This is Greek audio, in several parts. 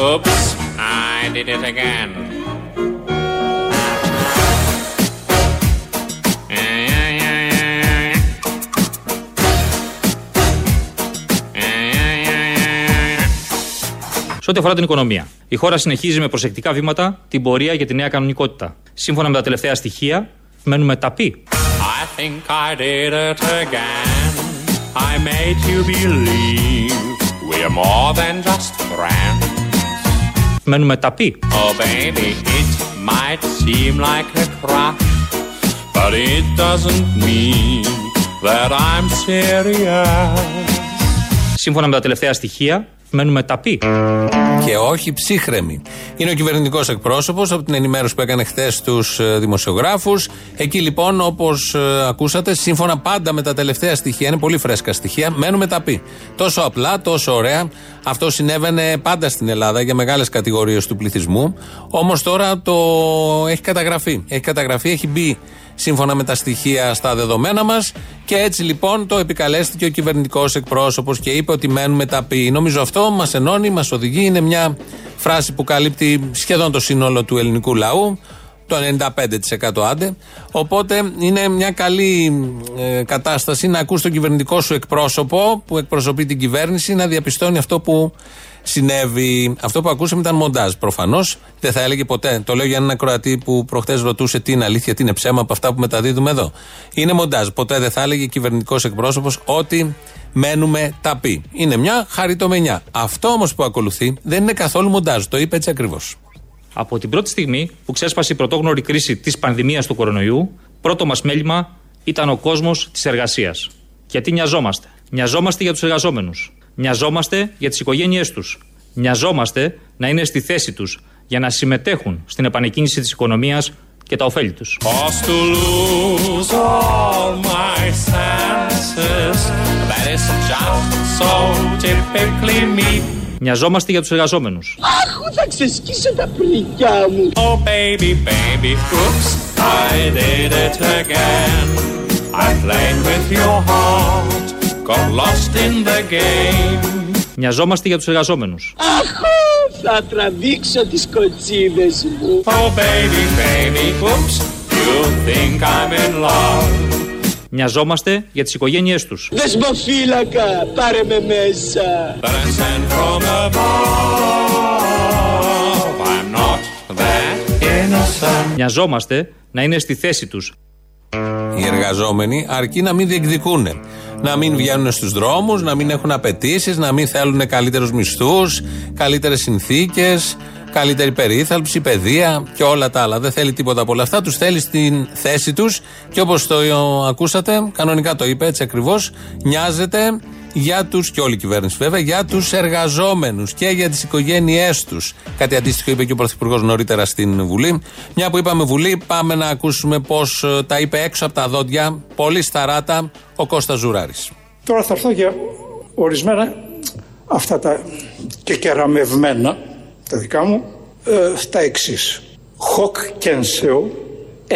Oops, I did it again. Σε ό,τι αφορά την οικονομία, η χώρα συνεχίζει με προσεκτικά βήματα την πορεία για τη νέα κανονικότητα. Σύμφωνα με τα τελευταία στοιχεία, μένουμε ταπεί. I think I did it again. I made you believe we're more than just friends. Μένουμε ταπεί. Oh baby, it might seem like a crush, but it doesn't mean that I'm serious. Σύμφωνα με τα τελευταία στοιχεία, μένουμε ταπεί. Και όχι ψύχρεμοι. Είναι ο κυβερνητικός εκπρόσωπος από την ενημέρωση που έκανε χθες στου δημοσιογράφους. Εκεί λοιπόν, όπως ακούσατε, σύμφωνα πάντα με τα τελευταία στοιχεία, είναι πολύ φρέσκα στοιχεία, μένουμε ταπεί. Τόσο απλά, τόσο ωραία. Αυτό συνέβαινε πάντα στην Ελλάδα για μεγάλες κατηγορίες του πληθυσμού. Όμως τώρα το έχει καταγραφεί. Έχει καταγραφεί, έχει μπει σύμφωνα με τα στοιχεία στα δεδομένα μας. Και έτσι λοιπόν το επικαλέστηκε ο κυβερνητικός εκπρόσωπος και είπε ότι μένουμε ταπεί. Νομίζω αυτό μας ενώνει, μας οδηγεί. Είναι μια φράση που καλύπτει σχεδόν το σύνολο του ελληνικού λαού. Το 95% άντε. Οπότε είναι μια καλή ε, κατάσταση να ακούς τον κυβερνητικό σου εκπρόσωπο που εκπροσωπεί την κυβέρνηση να διαπιστώνει αυτό που συνέβη. Αυτό που ακούσαμε ήταν μοντάζ. Προφανώς δεν θα έλεγε ποτέ. Το λέω για έναν ακροατή που προχτές ρωτούσε τι είναι αλήθεια, τι είναι ψέμα από αυτά που μεταδίδουμε εδώ. Είναι μοντάζ. Ποτέ δεν θα έλεγε κυβερνητικός εκπρόσωπος ότι μένουμε ταπεί. Είναι μια χαριτομενιά. Αυτό όμως που ακολουθεί δεν είναι καθόλου μοντάζ. Το είπε έτσι ακριβώς. Από την πρώτη στιγμή που ξέσπασε η πρωτόγνωρη κρίση της πανδημίας του κορονοϊού, πρώτο μας μέλημα ήταν ο κόσμος της εργασίας. Γιατί νοιαζόμαστε. Νοιαζόμαστε για τους εργαζόμενους. Νοιαζόμαστε για τις οικογένειές τους. Νοιαζόμαστε να είναι στη θέση τους για να συμμετέχουν στην επανεκκίνηση της οικονομίας και τα ωφέλη τους. Lost to lose all my senses. That is just so typically me. Νοιαζόμαστε για τους εργαζόμενους. Αχ, θα ξεσκίσω τα πρικιά μου. Oh baby, baby, oops, I did it again. I played with your heart, got lost in the game. Νοιαζόμαστε για τους εργαζόμενους. Αχ, θα τραβήξω τις κοτσίδες μου. Oh baby, baby, oops, you think I'm in love. Νοιαζόμαστε για τις οικογένειές τους. Δεσμοφύλακα, πάρε με μέσα. That I sent from above. I'm not that innocent. Νοιαζόμαστε να είναι στη θέση τους. Οι εργαζόμενοι αρκεί να μην διεκδικούν. Να μην βγαίνουν στους δρόμους, να μην έχουν απαιτήσεις, να μην θέλουν καλύτερους μισθούς, καλύτερες συνθήκες, καλύτερη περίθαλψη, παιδεία και όλα τα άλλα. Δεν θέλει τίποτα από όλα αυτά. Τους θέλει στην θέση τους και όπως το ακούσατε, κανονικά το είπε έτσι ακριβώς, νοιάζεται για τους, και όλη η κυβέρνηση βέβαια, για τους εργαζόμενους και για τις οικογένειές τους. Κάτι αντίστοιχο είπε και ο Πρωθυπουργός νωρίτερα στην Βουλή. Μια που είπαμε Βουλή, πάμε να ακούσουμε πώς τα είπε έξω από τα δόντια, πολύ σταράτα, ο Κώστας Ζουράρης. Τώρα θα έρθω για ορισμένα αυτά τα και κεραμευμένα, τα δικά μου, ε, τα εξής. Hoc censeo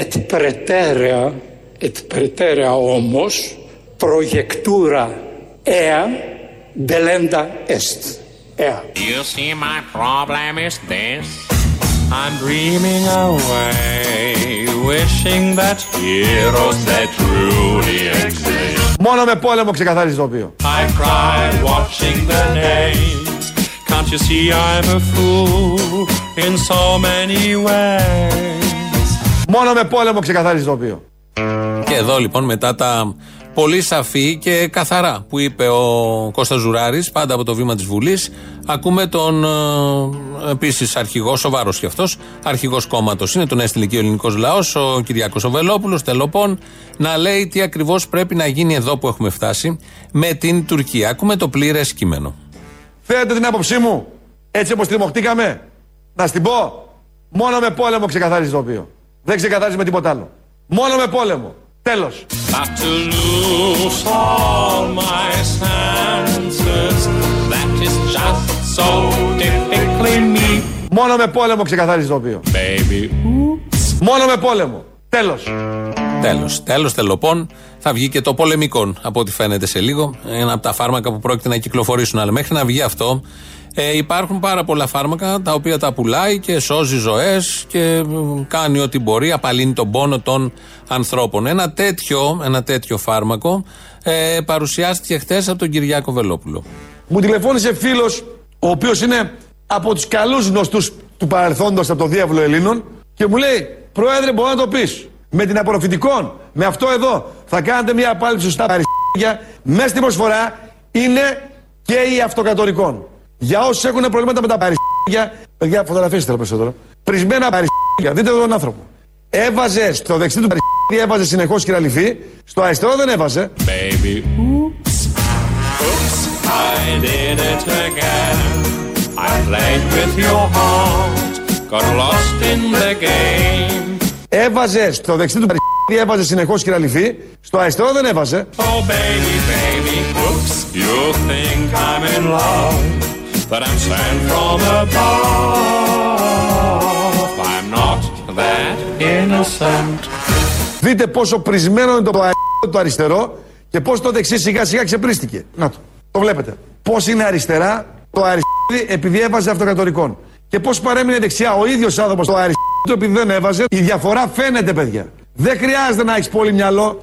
et preterea, et preterea όμως, projectura ea delenda est. Ea. You see, my problem is this. I'm dreaming away, wishing that heroes that truly exist. Μόνο με πόλεμο ξεκαθαρίζει το οποίο. I cry watching the names. Can't you see I'm a fool in so many ways? Μόνο με πόλεμο ξεκαθαρίζει το οποίο. Και εδώ λοιπόν μετά τα πολύ σαφή και καθαρά που είπε ο Κώστας Ζουράρης πάντα από το βήμα της Βουλής ακούμε τον ε, επίσης αρχηγός, σοβαρός κι αυτός αρχηγός κόμματος είναι τον έστειλε και ο ελληνικός λαός ο Κυριάκος Οβελόπουλος τελοπών να λέει τι ακριβώς πρέπει να γίνει εδώ που έχουμε φτάσει με την Τουρκία ακούμε το πλήρες κείμενο Θέλετε την άποψή μου, έτσι όπως τριμωχτήκαμε, να στην πω. Μόνο με πόλεμο ξεκαθαρίζει το οποίο. Δεν ξεκαθαρίζει με τίποτα άλλο. Μόνο με πόλεμο. Τέλος. Not to lose all my senses. That is just so typically me, Μόνο με πόλεμο ξεκαθαρίζει το οποίο. baby. Μόνο με πόλεμο. Τέλος. Τέλος. Τέλος τελοπών. Θα βγει και το πολεμικό, από ό,τι φαίνεται σε λίγο. Ένα από τα φάρμακα που πρόκειται να κυκλοφορήσουν. Αλλά μέχρι να βγει αυτό, Ε, υπάρχουν πάρα πολλά φάρμακα τα οποία τα πουλάει και σώζει ζωές και κάνει ό,τι μπορεί, απαλύνει τον πόνο των ανθρώπων. Ένα τέτοιο, ένα τέτοιο φάρμακο ε, παρουσιάστηκε χθες από τον Κυριάκο Βελόπουλο. Μου τηλεφώνησε φίλος, ο οποίος είναι από τους καλούς γνωστούς του παρελθόντος από το Διάβολο Ελλήνων και μου λέει: Πρόεδρε, μπορεί να το πεις. Με την απορροφητικών, με αυτό εδώ, θα κάνετε μια απάλληψη στα παριστήρια. Μέσα στην προσφορά είναι και οι αυτοκατορικών. Για όσους έχουν προβλήματα με τα παριστήρια, παιδιά, φωτογραφίε θέλω περισσότερο. Πρισμένα παριστήρια, δείτε εδώ τον άνθρωπο. Έβαζε στο δεξί του παριστήρια, έβαζε συνεχώς κυραλυφή, στο αριστερό δεν έβαζε. Baby, oops, oops, I did it again. I played with your heart, got lost in the game. Έβαζε στο δεξί του παριστήρια, έβαζε συνεχώς κυραλυφή, στο αριστερό δεν έβαζε. Oh baby, baby, oops, you think I'm in love, but I'm sent from above. I'm not that innocent. Δείτε πόσο πρισμένο είναι το αριστερό το αριστερό και πώς το δεξί σιγά σιγά ξεπρίστηκε. Να το. Το βλέπετε. Πώς είναι αριστερά το αριστερό επειδή έβαζε αυτοκατορικών. Και πώς παρέμεινε δεξιά ο ίδιος άνθρωπος το αριστερό επειδή δεν έβαζε. Η διαφορά φαίνεται, παιδιά. Δεν χρειάζεται να έχεις πολύ μυαλό.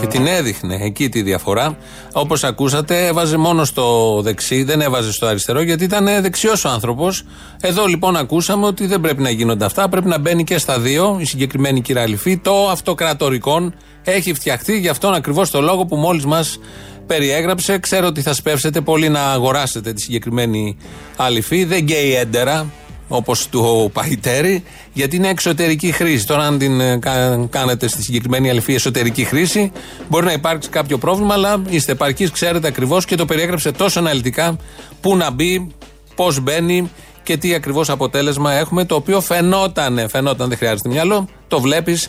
Και την έδειχνε εκεί τη διαφορά. Όπως ακούσατε, έβαζε μόνο στο δεξί, δεν έβαζε στο αριστερό, γιατί ήταν δεξιός ο άνθρωπος. Εδώ λοιπόν ακούσαμε ότι δεν πρέπει να γίνονται αυτά. Πρέπει να μπαίνει και στα δύο. Η συγκεκριμένη κυραλυφή, το αυτοκρατορικόν, έχει φτιαχτεί γι' αυτόν ακριβώς το λόγο που μόλις μας περιέγραψε. Ξέρω ότι θα σπεύσετε πολύ να αγοράσετε τη συγκεκριμένη αληφή. Δεν γκέι έντερα, όπως του Παϊτέρη, γιατί είναι εξωτερική χρήση. Τώρα, αν την ε, κα- κάνετε στη συγκεκριμένη αληφή εσωτερική χρήση, μπορεί να υπάρξει κάποιο πρόβλημα, αλλά είστε επαρκείς, ξέρετε ακριβώς και το περιέγραψε τόσο αναλυτικά πού να μπει, πώς μπαίνει και τι ακριβώς αποτέλεσμα έχουμε, το οποίο φαινόταν, φαινόταν, δεν χρειάζεται μυαλό, το βλέπεις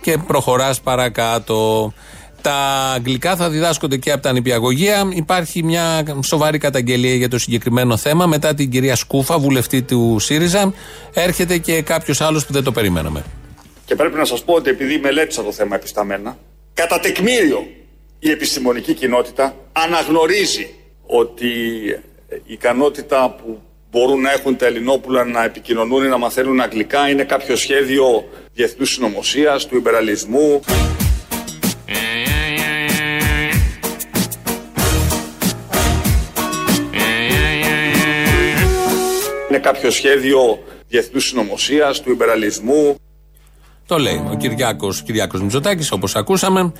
και προχωράς παρακάτω. Τα αγγλικά θα διδάσκονται και από τα νηπιαγωγεία. Υπάρχει μια σοβαρή καταγγελία για το συγκεκριμένο θέμα. Μετά την κυρία Σκούφα, βουλευτή του ΣΥΡΙΖΑ, έρχεται και κάποιος άλλος που δεν το περιμέναμε. Και πρέπει να σας πω ότι επειδή μελέτησα το θέμα επισταμένα, κατά τεκμήριο η επιστημονική κοινότητα αναγνωρίζει ότι η ικανότητα που μπορούν να έχουν τα Ελληνόπουλα να επικοινωνούν ή να μαθαίνουν αγγλικά είναι κάποιο σχέδιο διεθνούς συνωμοσίας, του υπεραλισμού. Είναι κάποιο σχέδιο διεθνούς συνωμοσίας, του υπεραλισμού; Το λέει ο Κυριάκος Κυριάκος Μητσοτάκης, όπως ακούσαμε.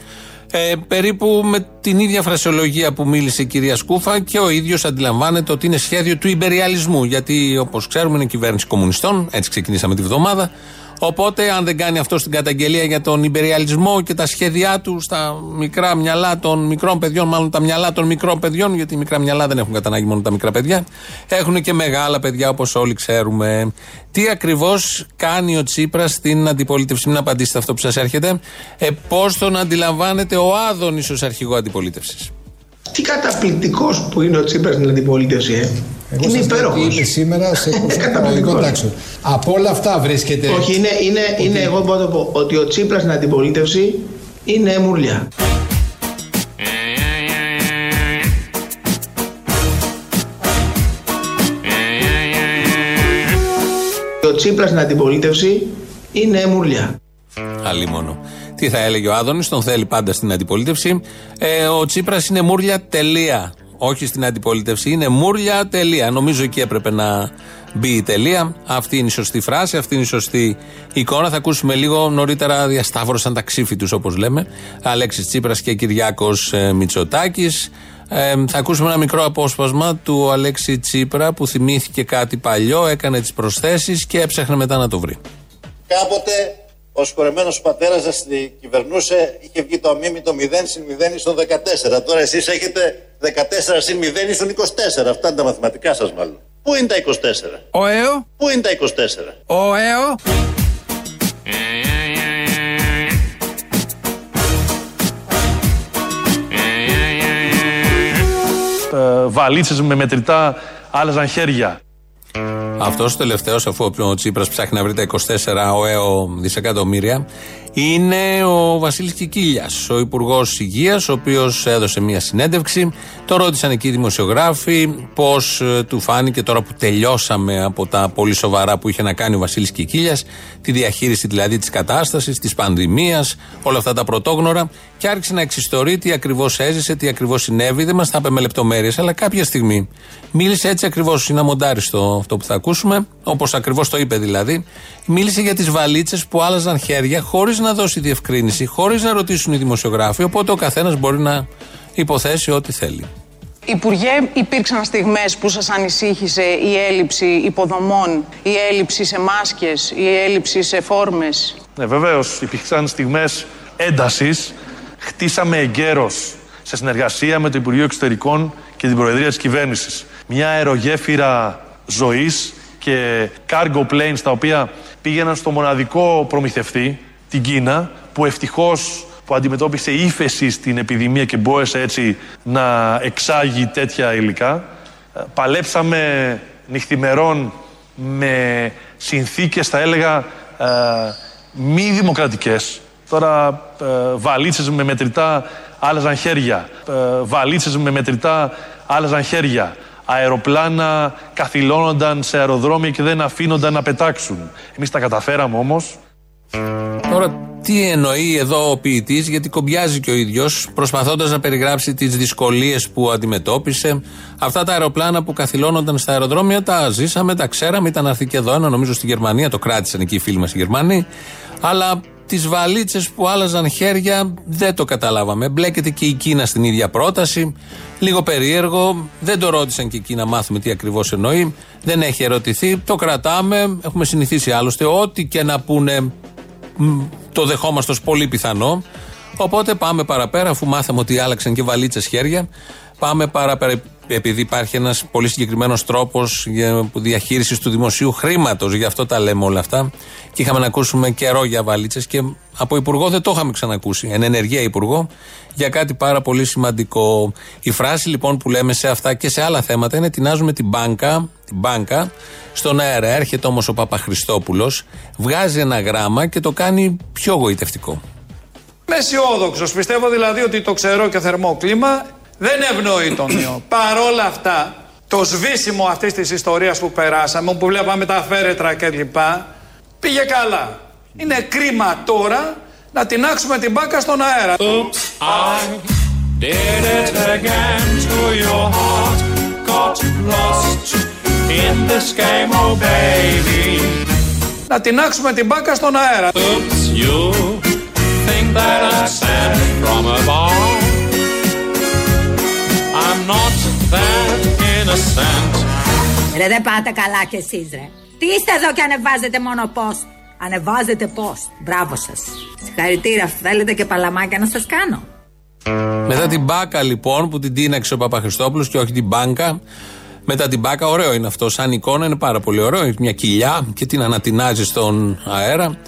Ε, περίπου με την ίδια φρασιολογία που μίλησε η κυρία Σκούφα και ο ίδιος αντιλαμβάνεται ότι είναι σχέδιο του υπεριαλισμού. Γιατί όπως ξέρουμε είναι κυβέρνηση κομμουνιστών, έτσι ξεκινήσαμε τη βδομάδα. Οπότε, αν δεν κάνει αυτό στην καταγγελία για τον υπεριαλισμό και τα σχέδιά του στα μικρά μυαλά των μικρών παιδιών, μάλλον τα μυαλά των μικρών παιδιών, γιατί οι μικρά μυαλά δεν έχουν κατανάγκη μόνο τα μικρά παιδιά, έχουν και μεγάλα παιδιά όπως όλοι ξέρουμε. Τι ακριβώς κάνει ο Τσίπρας στην αντιπολίτευση, μην απαντήσετε αυτό που σας έρχεται. Ε, Πώς τον αντιλαμβάνεται ο Άδωνης ως αρχηγό αντιπολίτευσης; Τι καταπληκτικός που είναι ο Τσίπρας στην αντιπολίτευση, ε. Εγώ είναι σας λέω υπέροχος. τι είπε σήμερα σε εκπροσώπηση των Καταπληκτικός. παραγωγικών τάξεων. Από όλα αυτά βρίσκεται. Όχι, είναι, είναι, είναι εγώ μπορώ να το πω ότι ο Τσίπρας στην αντιπολίτευση είναι μουρλιά. Ο Τσίπρας στην αντιπολίτευση είναι μουρλιά. Αλίμονο. Τι θα έλεγε ο Άδωνης, τον θέλει πάντα στην αντιπολίτευση. Ε, ο Τσίπρας είναι μούρλια τελεία. Όχι στην αντιπολίτευση, είναι μούρλια τελεία. Νομίζω εκεί έπρεπε να μπει η τελεία. Αυτή είναι η σωστή φράση, αυτή είναι η σωστή εικόνα. Θα ακούσουμε λίγο νωρίτερα διασταύρωσαν τα ξύφη τους, όπως λέμε. Αλέξης Τσίπρας και Κυριάκος ε, Μητσοτάκης. Ε, θα ακούσουμε ένα μικρό απόσπασμα του Αλέξη Τσίπρα που θυμήθηκε κάτι παλιό, έκανε τις προσθέσεις και έψαχνε μετά να το βρει. Κάποτε ο συγχωρεμένο πατέρας σας κυβερνούσε, είχε βγει το αμήμη το 0 συν 0 στο 14. Τώρα εσείς έχετε 14 συν 0 στον 24. Αυτά είναι τα μαθηματικά σας, μάλλον. Πού είναι τα 24, Ο ΕΟ, Πού είναι τα 24. ο ΕΟ, βαλίτσες με μετρητά άλλαζαν χέρια. Αυτός ο τελευταίος, αφού ο Τσίπρας ψάχνει να βρει τα 24 ΟΕΟ δισεκατομμύρια, είναι ο Βασίλης Κικίλιας, ο Υπουργός Υγείας, ο οποίος έδωσε μια συνέντευξη. Το ρώτησαν εκεί οι δημοσιογράφοι πώς του φάνηκε τώρα που τελειώσαμε από τα πολύ σοβαρά που είχε να κάνει ο Βασίλης Κικίλιας, τη διαχείριση δηλαδή της κατάστασης, της πανδημίας, όλα αυτά τα πρωτόγνωρα. Και άρχισε να εξιστορεί τι ακριβώς έζησε, τι ακριβώς συνέβη. Δεν μας τα είπε με λεπτομέρειες, αλλά κάποια στιγμή μίλησε έτσι ακριβώς. Είναι αμοντάριστο αυτό που θα ακούσουμε, όπως ακριβώς το είπε δηλαδή. Μίλησε για τις βαλίτσες που άλλαζαν χέρια χωρίς να δώσει διευκρίνηση, χωρίς να ρωτήσουν οι δημοσιογράφοι. Οπότε ο καθένας μπορεί να υποθέσει ό,τι θέλει. Υπουργέ, υπήρξαν στιγμές που σας ανησύχησε η έλλειψη υποδομών, η έλλειψη σε μάσκες, η έλλειψη σε φόρμες; Ναι, βεβαίως υπήρξαν στιγμές έντασης. Χτίσαμε εγκαίρως σε συνεργασία με το Υπουργείο Εξωτερικών και την Προεδρία της Κυβέρνησης. Μια αερογέφυρα ζωής και cargo planes τα οποία πήγαιναν στο μοναδικό προμηθευτή, την Κίνα, που ευτυχώς που αντιμετώπισε ύφεση στην επιδημία και μπόρεσε έτσι να εξάγει τέτοια υλικά. Ε, Παλέψαμε νυχθημερών με συνθήκες, θα έλεγα, ε, μη δημοκρατικές. Τώρα ε, βαλίτσες με μετρητά άλλαζαν χέρια. Ε, βαλίτσες με μετρητά άλλαζαν χέρια. Αεροπλάνα καθυλώνονταν σε αεροδρόμια και δεν αφήνονταν να πετάξουν. Εμείς τα καταφέραμε όμως. Τώρα, τι εννοεί εδώ ο ποιητής, γιατί κομπιάζει και ο ίδιος, προσπαθώντας να περιγράψει τις δυσκολίες που αντιμετώπισε. Αυτά τα αεροπλάνα που καθυλώνονταν στα αεροδρόμια τα ζήσαμε, τα ξέραμε. Ήταν έρθει και εδώ ένα, νομίζω στη Γερμανία, το κράτησαν εκεί οι φίλοι μας οι Γερμανοί. Αλλά τις βαλίτσες που άλλαζαν χέρια δεν το καταλάβαμε. Μπλέκεται και η Κίνα στην ίδια πρόταση. Λίγο περίεργο. Δεν το ρώτησαν και εκεί να μάθουμε τι ακριβώς εννοεί. Δεν έχει ερωτηθεί. Το κρατάμε. Έχουμε συνηθίσει άλλωστε. Ό,τι και να πούνε μ, το δεχόμαστε ως πολύ πιθανό. Οπότε πάμε παραπέρα, αφού μάθαμε ότι άλλαξαν και βαλίτσες χέρια. Πάμε παραπέρα, επειδή υπάρχει ένας πολύ συγκεκριμένος τρόπος διαχείρισης του δημοσίου χρήματος. Γι' αυτό τα λέμε όλα αυτά. Και είχαμε να ακούσουμε καιρό για βαλίτσες και από υπουργό δεν το είχαμε ξανακούσει. Εν ενεργεία υπουργό για κάτι πάρα πολύ σημαντικό. Η φράση λοιπόν που λέμε σε αυτά και σε άλλα θέματα είναι τεινάζουμε την μπάνκα, την μπάνκα στον αέρα. Έρχεται όμως ο Παπαχριστόπουλος, βγάζει ένα γράμμα και το κάνει πιο γοητευτικό. Είμαι αισιόδοξος. Πιστεύω δηλαδή ότι το ξερό και θερμό κλίμα δεν ευνοεί τον ιό. Παρόλα αυτά, το σβήσιμο αυτής της ιστορίας που περάσαμε, που βλέπαμε τα φέρετρα κλπ. πήγε καλά. Είναι κρίμα τώρα να τεινάξουμε την μπάκα στον αέρα. Oops, I did it again to your heart. Got lost in this game, oh baby. Να τεινάξουμε την μπάκα στον αέρα. Oops, you think that I sent from above. Innocent. Ρε δεν πάτε καλά κι εσείς ρε. Τι είστε εδώ και ανεβάζετε μόνο post. Ανεβάζετε post. Μπράβο σας. Συγχαρητήρια. Θέλετε και παλαμάκια να σας κάνω; Μετά την μπάκα λοιπόν που την τίναξε ο Παπαχριστόπουλος και όχι την μπάνκα. Μετά την μπάκα, ωραίο είναι αυτό. Σαν εικόνα είναι πάρα πολύ ωραίο. Έχει μια κοιλιά και την ανατινάζει στον αέρα.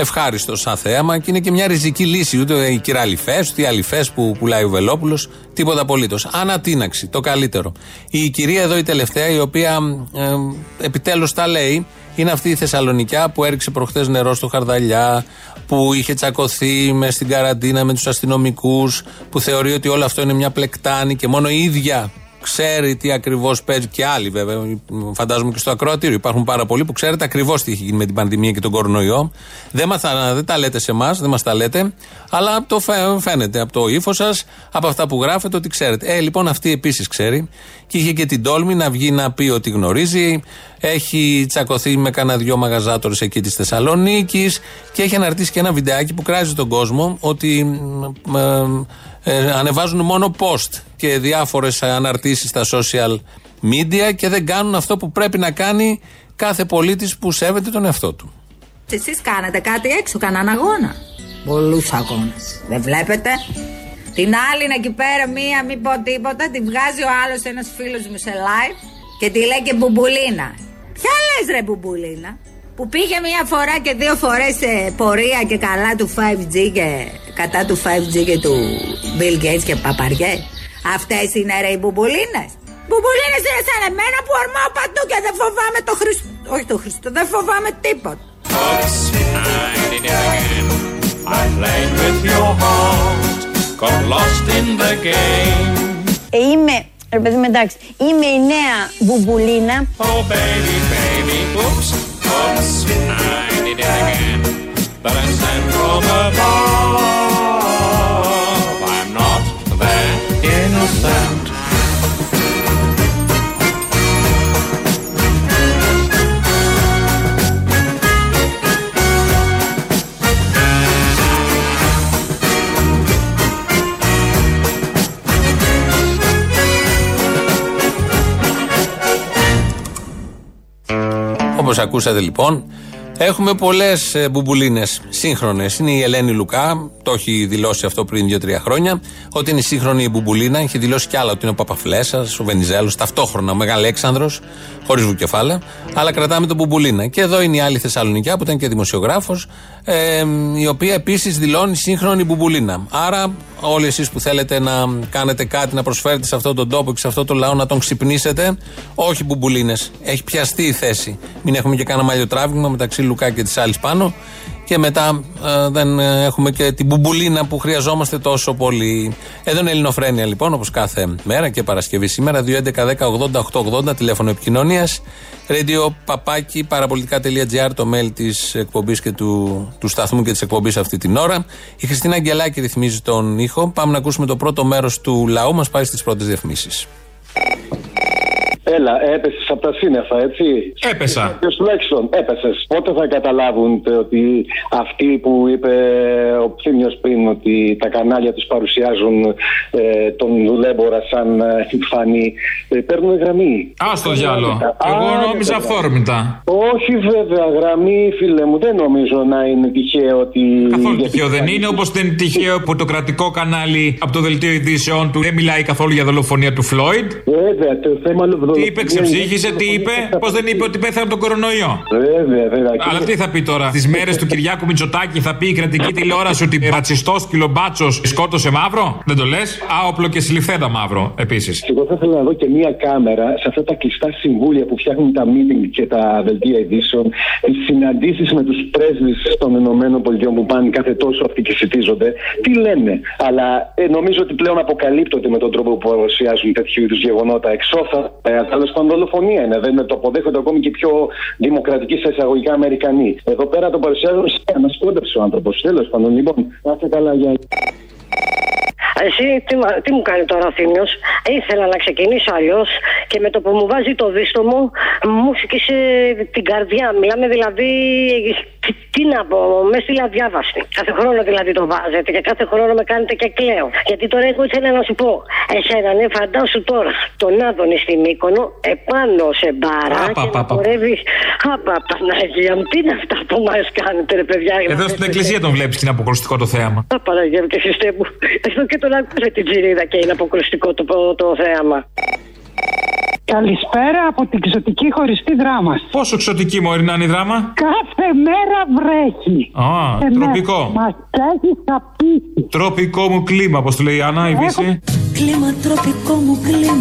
Ευχάριστο σαν θέαμα και είναι και μια ριζική λύση. Ούτε οι κυραλιφές, ούτε οι αληφέ που πουλάει ο Βελόπουλος, τίποτα απολύτως. Ανατίναξη, το καλύτερο. Η κυρία εδώ η τελευταία, η οποία ε, επιτέλους τα λέει, είναι αυτή η Θεσσαλονικιά που έριξε προχθές νερό στο Χαρδαλιά, που είχε τσακωθεί με στην καραντίνα με τους αστυνομικούς, που θεωρεί ότι όλο αυτό είναι μια πλεκτάνη και μόνο η ίδια ξέρει τι ακριβώς παίζει και άλλοι βέβαια. Φαντάζομαι και στο ακροατήριο. Υπάρχουν πάρα πολλοί που ξέρετε ακριβώς τι έχει γίνει με την πανδημία και τον κορονοϊό. Δεν, μας, τα- δεν τα λέτε σε εμάς, δεν μας τα λέτε, αλλά το φαι- φαίνεται από το ύφος σας, από αυτά που γράφετε ότι ξέρετε. Ε, λοιπόν, αυτή επίσης ξέρει και είχε και την τόλμη να βγει να πει ότι γνωρίζει. Έχει τσακωθεί με κανένα δυο μαγαζάτορες εκεί της Θεσσαλονίκης και έχει αναρτήσει και ένα βιντεάκι που κράζει τον κόσμο ότι μ, μ, ε, ανεβάζουν μόνο post και διάφορες αναρτήσεις στα social media και δεν κάνουν αυτό που πρέπει να κάνει κάθε πολίτης που σέβεται τον εαυτό του. Εσείς κάνετε κάτι έξω, κανέναν αγώνα. Πολλούς αγώνες. Δεν βλέπετε; Την άλλη είναι εκεί πέρα μία, μην πω τίποτα, τη βγάζει ο άλλος ένας φίλος μου σε live και τη λέει και μπουμπουλίνα. Ποια λες ρε μπουμπουλίνα, που πήγε μία φορά και δύο φορές σε πορεία και καλά του 5G και κατά του 5G και του Bill Gates και παπαριέ. Αυτές είναι ρε οι μπουμπουλίνες. Μπουμπουλίνες είναι σαν εμένα που ορμάω παντού και δεν φοβάμαι το Χριστό. Όχι το Χριστό, δεν φοβάμαι τίποτα. Oops, I did it again. I played with your heart, got lost in the game. Ε, είμαι, ρε παιδί μου, εντάξει, είμαι η νέα μπουμπουλίνα. Oh baby, baby, oops, oops, I did it again. But I'm sent from above. I'm not that innocent. Όπω ακούσατε λοιπόν, έχουμε πολλές μπουμπουλίνες σύγχρονες. Είναι η Ελένη Λουκά, το έχει δηλώσει αυτό πριν 2-3 χρόνια, ότι είναι η σύγχρονη η μπουμπουλίνα. Έχει δηλώσει κι άλλα ότι είναι ο Παπαφλέσσα, ο Βενιζέλος, ταυτόχρονα ο Μεγάλο Έξανδρο, χωρίς βουκεφάλα. Αλλά κρατάμε τον μπουμπουλίνα. Και εδώ είναι η άλλη Θεσσαλονικιά που ήταν και δημοσιογράφος, ε, η οποία επίσης δηλώνει σύγχρονη μπουμπουλίνα. Άρα, όλοι εσείς που θέλετε να κάνετε κάτι, να προσφέρετε σε αυτόν τον τόπο και σε αυτόν τον λαό να τον ξυπνήσετε, όχι μπουμπουλίνες. Έχει πιαστεί η θέση. Μην έχουμε και κανένα μαλλιοτράβηγμα μεταξύ Λουκά και της άλλης πάνω. Και μετά ε, δεν ε, έχουμε και την μπουμπουλίνα που χρειαζόμαστε τόσο πολύ. Εδώ είναι Ελληνοφρένια λοιπόν, όπως κάθε μέρα και Παρασκευή σήμερα. 2.11.10.80.880 τηλέφωνο επικοινωνίας. Radio παπάκι παραπολιτικά.gr το mail της εκπομπής και του, του σταθμού και της εκπομπής αυτή την ώρα. Η Χριστίνα Αγγελάκη ρυθμίζει τον ήχο. Πάμε να ακούσουμε το πρώτο μέρος του λαού. Μας πάει στις πρώτες διαφημίσεις. Έλα, έπεσες από τα σύννεφα, έτσι; Έπεσα. Και τουλάχιστον έπεσες. Πότε θα καταλάβουν τε, ότι αυτοί που είπε ο Ψήμιος πριν ότι τα κανάλια τους παρουσιάζουν ε, τον δουλέμπορα σαν ε, φανή, ε, παίρνουν γραμμή; Α το διάλο. Εγώ Α, νόμιζα ναι, αυθόρμητα. Όχι βέβαια, γραμμή φίλε μου, δεν νομίζω να είναι τυχαίο ότι. Καθόλου τυχαίο δεν είναι, όπως δεν είναι τυχαίο που το κρατικό κανάλι από το δελτίο ειδήσεων του δεν μιλάει καθόλου για δολοφονία του Φλόιντ. Βέβαια, το θέμα Τι είπε, ξεψύχησε, τι είπε, πώς δεν είπε ότι πέθανε από τον κορονοϊό. Βέβαια, βέβαια. Αλλά τι θα πει τώρα, τις μέρες του Κυριάκου Μητσοτάκη θα πει η κρατική τηλεόραση ότι ρατσιστός κιλομπάτσος σκότωσε μαύρο; Δεν το λες; Άοπλο και συλληφθέντα μαύρο επίσης. Εγώ θα ήθελα να δω και μία κάμερα σε αυτά τα κλειστά συμβούλια που φτιάχνουν τα meeting και τα δελτία ειδήσεων, τις συναντήσεις με τους πρέσβεις των Ηνωμένων Πολιτειών που πάνε κάθε τόσο αυτοί και συζητίζονται. Τι λένε; Αλλά ε, νομίζω ότι πλέον αποκαλύπτονται με τον τρόπο που παρουσιάζουν τέτοιου είδους γεγονότα εξώθα. Ε, Τέλος πάντων, δολοφονία είναι. Δεν το αποδέχονται ακόμη και πιο δημοκρατικοί σε εισαγωγικά Αμερικανοί. Εδώ πέρα το παρουσιάζουν σε ένα σκόντεψε ο άνθρωπος. Τέλος πάντων, λοιπόν, να είστε καλά για. Εσύ τι, μα- τι μου κάνει τώρα ο Θήμιος; Ήθελα να ξεκινήσω αλλιώς και με το που μου βάζει το δίστο μου μου σκίσε την καρδιά. Μιλάμε δηλαδή. Τι, τι να πω, με στείλα διάβαστη. Κάθε χρόνο δηλαδή το βάζετε και κάθε χρόνο με κάνετε και κλαίω. Γιατί τώρα εγώ ήθελα να σου πω, εσένα ναι, φαντάσου τώρα τον Άδωνη στη Μύκονο επάνω σε μπάρα Απα, και απα, να απα. χορεύει. Απα, Παναγία μου, τι είναι αυτά που μας κάνετε, ρε παιδιά. Εδώ στην εκκλησία τον βλέπεις και είναι αποκρουστικό το θέαμα. Α, Παναγία μου και Χριστέ μου. Εδώ και τον ακούσα την τζιρίδα και είναι αποκρουστικό το, το θέαμα. Καλησπέρα από την ξωτική χωριστή δράμα. Πόσο ξωτική μου είναι η δράμα; Κάθε μέρα βρέχει. Α, Κάθε τροπικό. μέρα. Μας έχει σαπίσει. Τροπικό μου κλίμα, πώ το λέει η Άννα, η Βύση. Κλίμα τροπικό μου κλίμα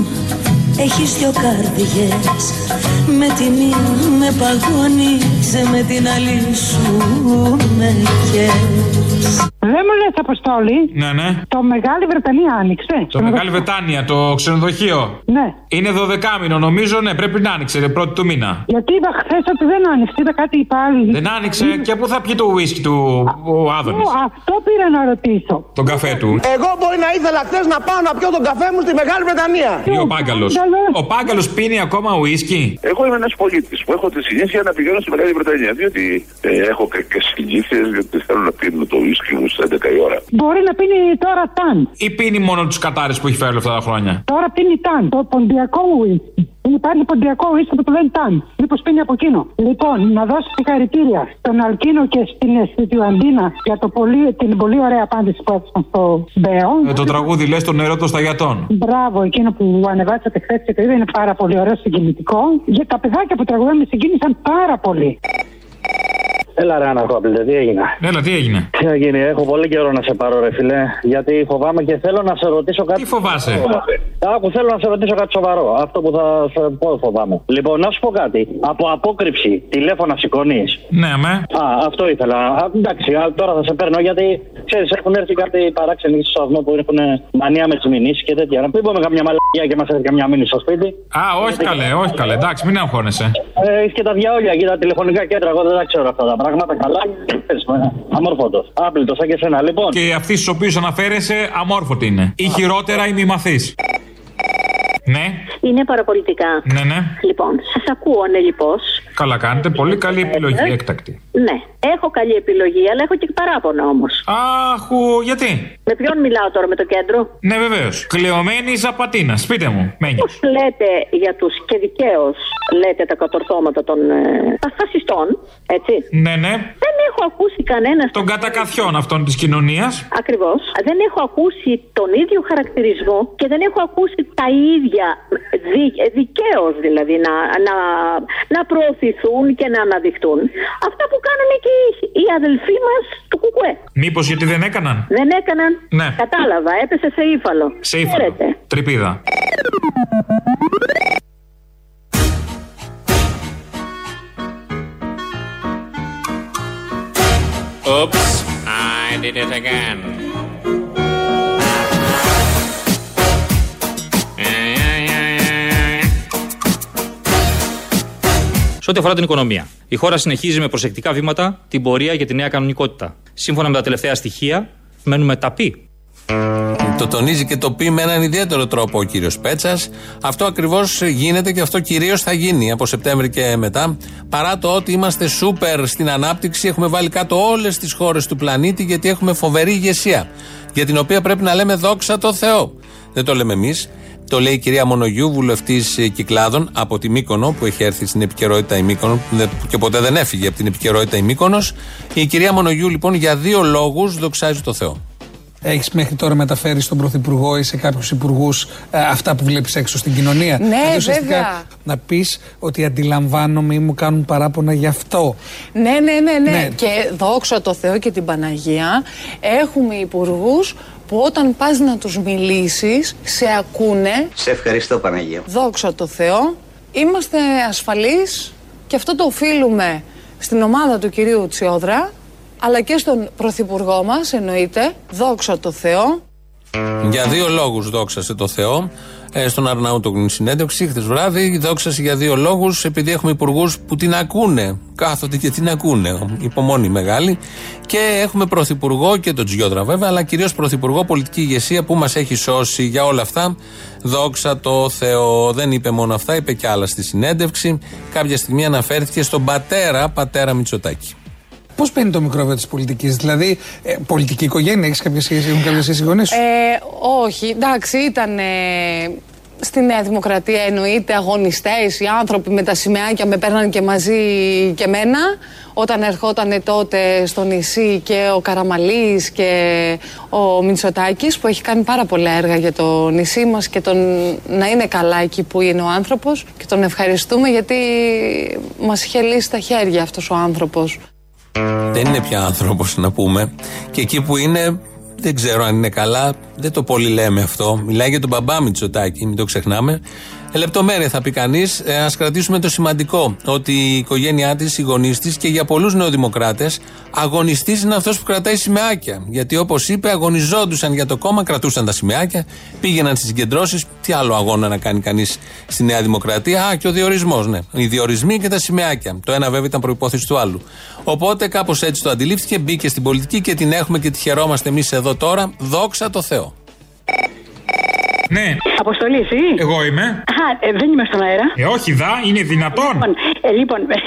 Έχεις δυο καρδιές Με τη μία με παγώνεις Με την άλλη σου με καίς Δεν μου λες Αποστόλη, Ναι, ναι. το Μεγάλη Βρετανία άνοιξε. Το Μεγάλη Βρετάνια, το ξενοδοχείο. Ναι. Είναι 12 νομίζω, ναι, πρέπει να άνοιξε, είναι πρώτη του μήνα. Γιατί είδα χθες ότι δεν άνοιξε, είδα κάτι πάλι. Δεν άνοιξε και πού θα πιει το ουίσκι του ο Άδωνης; Ω, Αυτό πήρα να ρωτήσω. Τον καφέ του. Εγώ μπορεί να ήθελα χθες να πάω να πιω τον καφέ μου στη Μεγάλη Βρετανία. Ή ο Πάγκαλος. Ο Πάγκαλο πίνει ακόμα ουίσκι; Εγώ είμαι ένας πολίτης που έχω τη συνήθεια να πηγαίνω στη Μεγάλη Βρετανία. Διότι ε, έχω κακέ συνήθειε, διότι θέλω να πίνω το ουίσκι μου στις 11 η ώρα. Μπορεί να πίνει τώρα ταν. Ή πίνει μόνο τους κατάρε που έχει φέρει όλα αυτά τα χρόνια; Τώρα πίνει ταν. Το ποντιακό ουίσκι. Υπάρχει ποντιακό ουίσκι που το λένε ταν. Μήπως πίνει από εκείνο. Λοιπόν, να δώσω συγχαρητήρια στον Αλκίνο και στην Αισθητιουαντίνα για το πολύ, την πολύ ωραία απάντηση που έδωσαν στο Μπέο. Ε, το τραγούδι λες το νερό των σταγιατών. Μπράβο, εκείνο που ανεβάσατε χθες και το είδα είναι πάρα πολύ ωραίο συγκινητικό. Για τα παιδάκια που τραγουδάνε με συγκίνησαν πάρα πολύ. Έλα ρε Ανακόπλητε, τι έγινε; Έλα, τι έγινε; Τι έγινε, έχω πολύ καιρό να σε πάρω ρε φίλε, γιατί φοβάμαι και θέλω να σε ρωτήσω κάτι. Τι φοβάσαι; Άκου, θέλω να σε ρωτήσω κάτι σοβαρό. Αυτό που θα σε πω, φοβάμαι. Λοιπόν, να σου πω κάτι. Από απόκρυψη τηλέφωνα σηκώνεις; Ναι, με. Α, αυτό ήθελα. Α, εντάξει, α, τώρα θα σε παίρνω γιατί ξέρεις, έχουν έρθει κάτι παράξενοι στο σταθμό που έχουν μανία με τις μηνύσεις και τέτοια. Να μην πούμε καμιά μαλακία και μας έρθει καμιά μήνυση στο σπίτι. Α, όχι καλέ, όχι καλέ. Εντάξει, μην αγχώνεσαι. Ε, έχεις και τα διαόλια εκεί, τα τηλεφωνικά κέντρα. Εγώ δεν τα ξέρω αυτά τα πράγματα. Καλά, αμόρφωτος. Άπλητος, σαν και σένα. Λοιπόν, Και αυτοί στου οποίου αναφέρεσαι, αμόρφωτοι είναι. Ή χειρότερα ή μη μαθείς. Ναι, Είναι παραπολιτικά. ναι, ναι. Λοιπόν, σας ακούω ναι, λοιπόν. Καλά κάνετε. Πολύ καλή επιλογή, έκτακτη. Ναι, έχω καλή επιλογή, αλλά έχω και παράπονα όμως. Άχου, γιατί; Με ποιον μιλάω τώρα, με το κέντρο; Ναι, βεβαίως. Κλεωμένη Ζαπατίνας. Πείτε μου, μένει. Πώς λέτε για τους και δικαίως λέτε τα κατορθώματα των ε, φασιστών, έτσι; Ναι, ναι. Δεν έχω ακούσει κανένας. Των κατακαθιών αυτών της κοινωνίας. Ακριβώς. Δεν έχω ακούσει τον ίδιο χαρακτηρισμό και δεν έχω ακούσει τα ίδια δι, δικαίως δηλαδή να, να, να προωθηθούν και να αναδειχτούν. Αυτά που κάνανε και οι, οι αδελφοί μας του Κουκουέ. Μήπως γιατί δεν έκαναν; Δεν έκαναν. Ναι. Κατάλαβα, έπεσε σε ύφαλο. Σε ύφαλο. Ξέρετε. Τρυπίδα. Oops, I did it again. Σε ό,τι αφορά την οικονομία, η χώρα συνεχίζει με προσεκτικά βήματα την πορεία για τη νέα κανονικότητα. Σύμφωνα με τα τελευταία στοιχεία, μένουμε ταπεί Το τονίζει και το πει με έναν ιδιαίτερο τρόπο ο κύριος Πέτσας. Αυτό ακριβώς γίνεται και αυτό κυρίως θα γίνει από Σεπτέμβρη και μετά. Παρά το ότι είμαστε σούπερ στην ανάπτυξη, έχουμε βάλει κάτω όλες τις χώρες του πλανήτη γιατί έχουμε φοβερή ηγεσία. Για την οποία πρέπει να λέμε δόξα τω Θεώ. Δεν το λέμε εμείς. Το λέει η κυρία Μονογιού, βουλευτής Κυκλάδων από τη Μύκονο, που έχει έρθει στην επικαιρότητα η Μύκονος και ποτέ δεν έφυγε από την επικαιρότητα η Μύκονος. Η κυρία Μονογιού, λοιπόν, για δύο λόγους δοξάζει το Θεό. Έχεις μέχρι τώρα μεταφέρει στον Πρωθυπουργό ή σε κάποιους υπουργούς αυτά που βλέπεις έξω στην κοινωνία; Ναι, Δηλαδή, ουσιαστικά βέβαια. Να πεις ότι αντιλαμβάνομαι ή μου κάνουν παράπονα γι' αυτό. Ναι, ναι, ναι, ναι. Ναι. Και δόξα τω Θεώ και την Παναγία, έχουμε υπουργούς που όταν πας να τους μιλήσεις, σε ακούνε, Σε ευχαριστώ Παναγία. δόξα τω Θεώ, είμαστε ασφαλείς και αυτό το οφείλουμε στην ομάδα του κυρίου Τσιόδρα, αλλά και στον Πρωθυπουργό μας, εννοείται, δόξα τω Θεώ. Για δύο λόγους δόξασε το Θεό. Ε, στον Αρναούτογλου συνέντευξη χθες βράδυ. Δόξασε για δύο λόγους. Επειδή έχουμε υπουργούς που την ακούνε. Κάθονται και την ακούνε. Υπομονή μεγάλη. Και έχουμε πρωθυπουργό και τον Τζιόδρα βέβαια, αλλά κυρίως πρωθυπουργό πολιτική ηγεσία που μας έχει σώσει για όλα αυτά. Δόξα το Θεό. Δεν είπε μόνο αυτά, είπε και άλλα στη συνέντευξη. Κάποια στιγμή αναφέρθηκε στον πατέρα, πατέρα Μητσοτάκη. Πώς παίρνει το μικρόβιο της πολιτικής, Δηλαδή, ε, πολιτική οικογένεια, έχεις κάποια σχέση, έχουν κάποια σχέση οι γονείς σου; Ε, όχι, εντάξει, ήταν ε, στη Νέα Δημοκρατία εννοείται αγωνιστές, οι άνθρωποι με τα σημαίακια με παίρναν και μαζί και μένα. Όταν ερχόταν τότε στο νησί και ο Καραμαλής και ο Μητσοτάκης που έχει κάνει πάρα πολλά έργα για το νησί μας και τον, να είναι καλά εκεί που είναι ο άνθρωπος και τον ευχαριστούμε γιατί μας είχε λύσει τα χέρια αυτός ο άνθρωπος. Δεν είναι πια άνθρωπος να πούμε. Και εκεί που είναι, δεν ξέρω αν είναι καλά, δεν το πολύ λέμε αυτό. Μιλάει για τον μπαμπά Μητσοτάκη, μην το ξεχνάμε. Ε, λεπτομέρεια θα πει κανείς. Ε, Α κρατήσουμε το σημαντικό. Ότι η οικογένειά της, οι γονείς της και για πολλούς νεοδημοκράτες, αγωνιστής είναι αυτός που κρατάει σημαίακια. Γιατί όπως είπε, αγωνιζόντουσαν για το κόμμα, κρατούσαν τα σημαίακια, πήγαιναν στις συγκεντρώσεις. Τι άλλο αγώνα να κάνει κανείς στη Νέα Δημοκρατία; Α, και ο διορισμός, ναι. Οι διορισμοί και τα σημαίακια. Το ένα βέβαια ήταν προπόθεση του άλλου. Οπότε κάπως έτσι το αντιλήφθηκε, μπήκε στην πολιτική και την έχουμε και τη χαιρόμαστε εμείς εδώ τώρα. Δόξα τω Θεώ. Ναι. Αποστολή, εσύ; Εγώ είμαι. Α, ε, δεν είμαι στον αέρα. Ε, όχι, δα, είναι δυνατόν. Λοιπόν, ε, λοιπόν ε,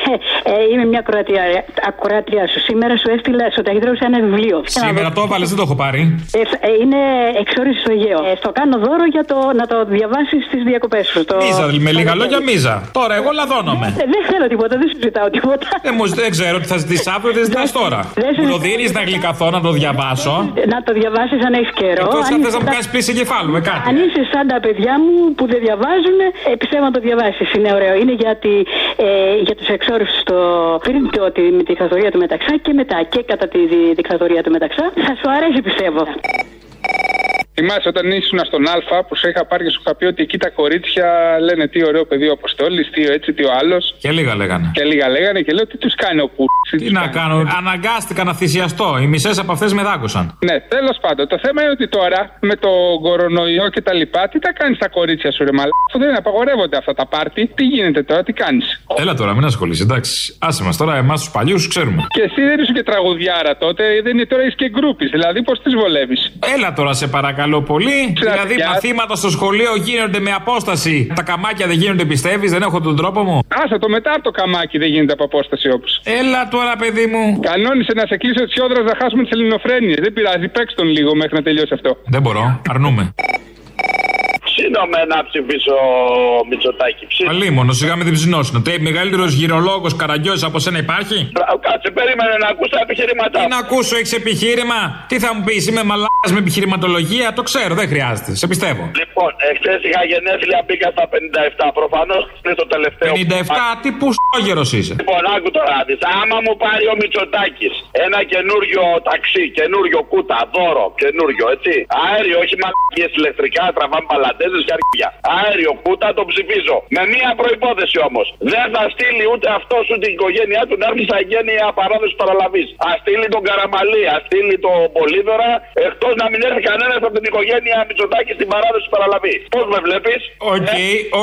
ε, είμαι μια ακροατριά, ακροατριά σου. Σήμερα σου έστειλα στο ταχυδρόμο σε ένα βιβλίο. Σήμερα το έβαλες, δεν το έχω πάρει. Ε, φ- ε, είναι εξόριση στο Αιγαίο. Ε, στο κάνω δώρο για το, να το διαβάσεις στις διακοπές σου. Το... Μίζα, με λίγα λόγια, μίζα. Τώρα εγώ λαδώνομαι. Ε, δεν θέλω τίποτα, δεν σου ζητάω τίποτα. Δεν μου δεν ξέρω τι θα ζητήσεις αύριο, δεν ζητάς τώρα. δεν σου Μου το ζητάω. δίνεις να γλυκαθώ, να το διαβάσω. Να το διαβάσεις αν έχεις καιρό. Εκτό Αν αν θες είσαι να μου σαν- κάνεις πλήση εγκεφάλου με κάτι. Αν είσαι σαν τα παιδιά μου που δεν διαβάζουν, ε, πιστεύω να το διαβάσεις. Είναι ωραίο. Είναι για, τη, ε, για τους εξόρυφους στο πριν το, τη, με τη δικτατορία του Μεταξά και μετά και κατά τη δι- δικτατορία του Μεταξά. Θα σου αρέσει, πιστεύω. Θυμάσαι όταν ήσουν στον Α που σε είχα πάρει και σου είχα πει ότι εκεί τα κορίτσια λένε τι ωραίο παιδί ο Αποστόλη, τι ο έτσι, τι ο άλλος. Και λίγα λέγανε. Και λίγα λέγανε και λέω τι τους κάνει ο που. Τι να κάνω, αναγκάστηκα να θυσιαστώ. Οι μισές από αυτές με δάκουσαν. Ναι, τέλος πάντων. Το θέμα είναι ότι τώρα με το κορονοϊό και τα λοιπά, τι τα κάνεις στα κορίτσια σου, ρε μαλά. Αφού δεν απαγορεύονται αυτά τα πάρτι, τι γίνεται τώρα, τι κάνεις; Έλα τώρα, μην ασχολείσαι, εντάξει. Άσε μας τώρα, εμάς τους παλιούς ξέρουμε. Και εσύ δεν είσαι και τραγουδιάρα τότε, δεν είναι τώρα είσαι και γκρούπη. Δηλαδή, πώς τις βολεύεις; Έλα τώρα, σε παρακαλώ πολύ. Δηλαδή, μαθήματα στο σχολείο γίνονται με απόσταση. Τα καμάκια δεν γίνονται, πιστεύεις, δεν έχω τον τρόπο μου. Άσε το μετά από το καμάκι δεν γίνεται από απόσταση όπως. Έλα τώρα, παιδί μου. Κανόνισε να σε κλείσω τη όδρας να χάσουμε τις ελληνοφρένειες. Δεν πειράζει, παίξ τον λίγο μέχρι να τελειώσει αυτό. Δεν μπορώ, αρνούμε. Ψήνομαι να ψηφίσω Μητσοτάκη. Αλίμονο, σιγά με την ψινόσυνο. Τι μεγαλύτερος γυρολόγος καραγκιόζης από σένα υπάρχει; Κάτσε, περίμενε να ακούσω τα επιχειρήματά Τι να ακούσω, έχεις επιχείρημα; Τι θα μου πεις, είμαι μαλάκας με επιχειρηματολογία; Το ξέρω, δεν χρειάζεται. Σε πιστεύω. Λοιπόν, εχθές είχα γενέθλια, μπήκα στα 57. Προφανώς είναι το τελευταίο. 57, τι πουστόγερος είσαι. Λοιπόν, άκου τώρα, δεις, άμα μου πάρει ο Μητσοτάκης ένα καινούριο ταξί, καινούριο κούτα, δώρο, καινούριο, έτσι. Αέριο, όχι μαλακίες ηλεκτρικά, τραβάμε παλαντέζε και αρχίδια. Αέριο κούτα το ψηφίζω. Με μία προπόθεση όμως. Δεν θα στείλει ούτε αυτό ούτε η οικογένειά του να έρθει σαν γένεια παράδοσης παραλαβής. Α στείλει τον Καραμαλή, ας στείλει τον Πολύδωρα, εκτός να μην έρθει κανένας από την οικογένεια Μητσοτάκη στην παράδοση παραλαβής. Πώς με βλέπεις; Οκ,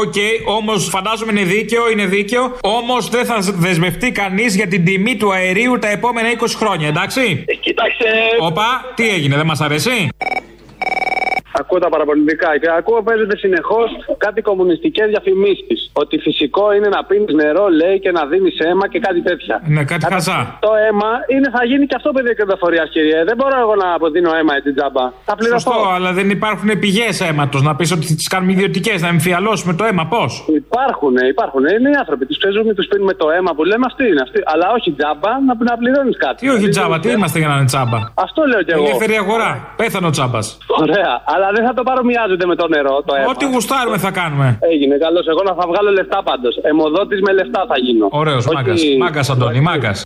οκ, όμως φαντάζομαι είναι δίκαιο, είναι δίκαιο. Όμως δεν θα δεσμευτεί κανείς για την τιμή του αερίου τα επόμενα 20 χρόνια, εντάξει; Ε, κοίταξε. Όπα, τι έγινε, δεν μας αρέσει; Ακούω τα παραπολιτικά και ακούω παίζεται συνεχώς κάτι κομμουνιστικές διαφημίσεις. Ότι φυσικό είναι να πίνεις νερό, λέει, και να δίνεις αίμα και κάτι τέτοια. Ναι, κάτι χαζά. Το αίμα είναι, θα γίνει και αυτό παιδί κερδοφορία, κύριε. Δεν μπορώ εγώ να αποδίνω αίμα έτσι τζάμπα. Θα πληρωθώ. Σωστό, αλλά δεν υπάρχουν πηγέ αίματος. Να πεις ότι τις κάνουμε ιδιωτικές, να εμφιαλώσουμε το αίμα, πώς; Υπάρχουν, υπάρχουν. Είναι οι άνθρωποι. Τους παίζουμε, τους πίνουμε το αίμα που λέμε αυτή είναι αυτή. Αλλά όχι τζάμπα να, να πληρώνεις κάτι. Τι όχι τζάμπα, τι είμαστε για να είναι τζάμπα; Αυτό λέω κι εγώ. Ελεύθερη αγορά. Πέθανε ο τζάμπας. Ωραία, αλλά δεν θα το παρομοιάζετε με το νερό. Το αίμα. Ό,τι γουστάρουμε θα κάνουμε. Έγινε, καλώς. Εγώ να θα βγάλω λεφτά πάντως. Εμοδότη με λεφτά θα γίνω. Ωραίος, μάγκας. Μάγκας, Αντώνη, μάγκας.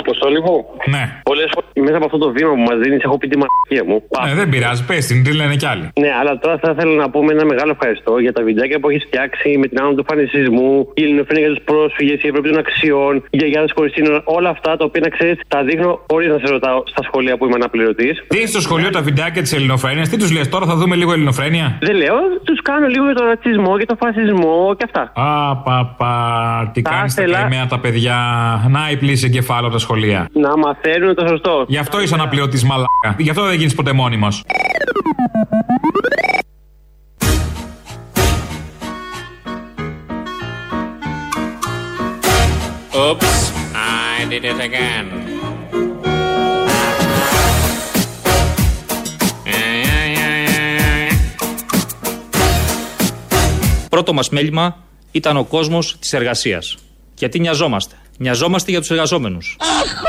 Αποστολή μου. Ναι. Πολλές φορές μέσα από αυτό το βήμα που μας δίνεις έχω πει τη μαγεία μου. Ναι, δεν πειράζει, πες την, τι λένε κι άλλοι. Ναι, αλλά τώρα θα ήθελα να πούμε ένα μεγάλο ευχαριστώ για τα βιντεάκια που έχεις φτιάξει με την άνοδο του φανησισμού, η ελληνοφρένεια για τους πρόσφυγες, η Ευρώπη των αξιών, η γιαγιάδε χωρί σύνορα, όλα αυτά τα οποία να ξέρεις, τα δείχνω χωρίς να σε ρωτάω στα σχολεία που είμαι αναπληρωτής. Τι στο σχολείο τα βιντεάκια της ελληνοφρένειας, τι τους λες τώρα, θα δούμε λίγο ελληνοφρένεια; Δεν λέω, τους κάνω λίγο για τον ρατσισμό και τον φασισμό και αυτά. Α, πα, πα, τι κάνεις τα καημένα τα παιδιά. Να η πλήση εγκεφάλου από τα σχολεία. Να μαθαίνουν το σωστό. Γι' αυτό είσαι αναπληρωτής μαλάκα. Γι' αυτό δεν γίνεις ποτέ μόνιμος. Oops, I did it again. Πρώτο μας μέλημα ήταν ο κόσμος της εργασίας. Γιατί νοιαζόμαστε. Νοιαζόμαστε για τους εργαζόμενους. Αχ,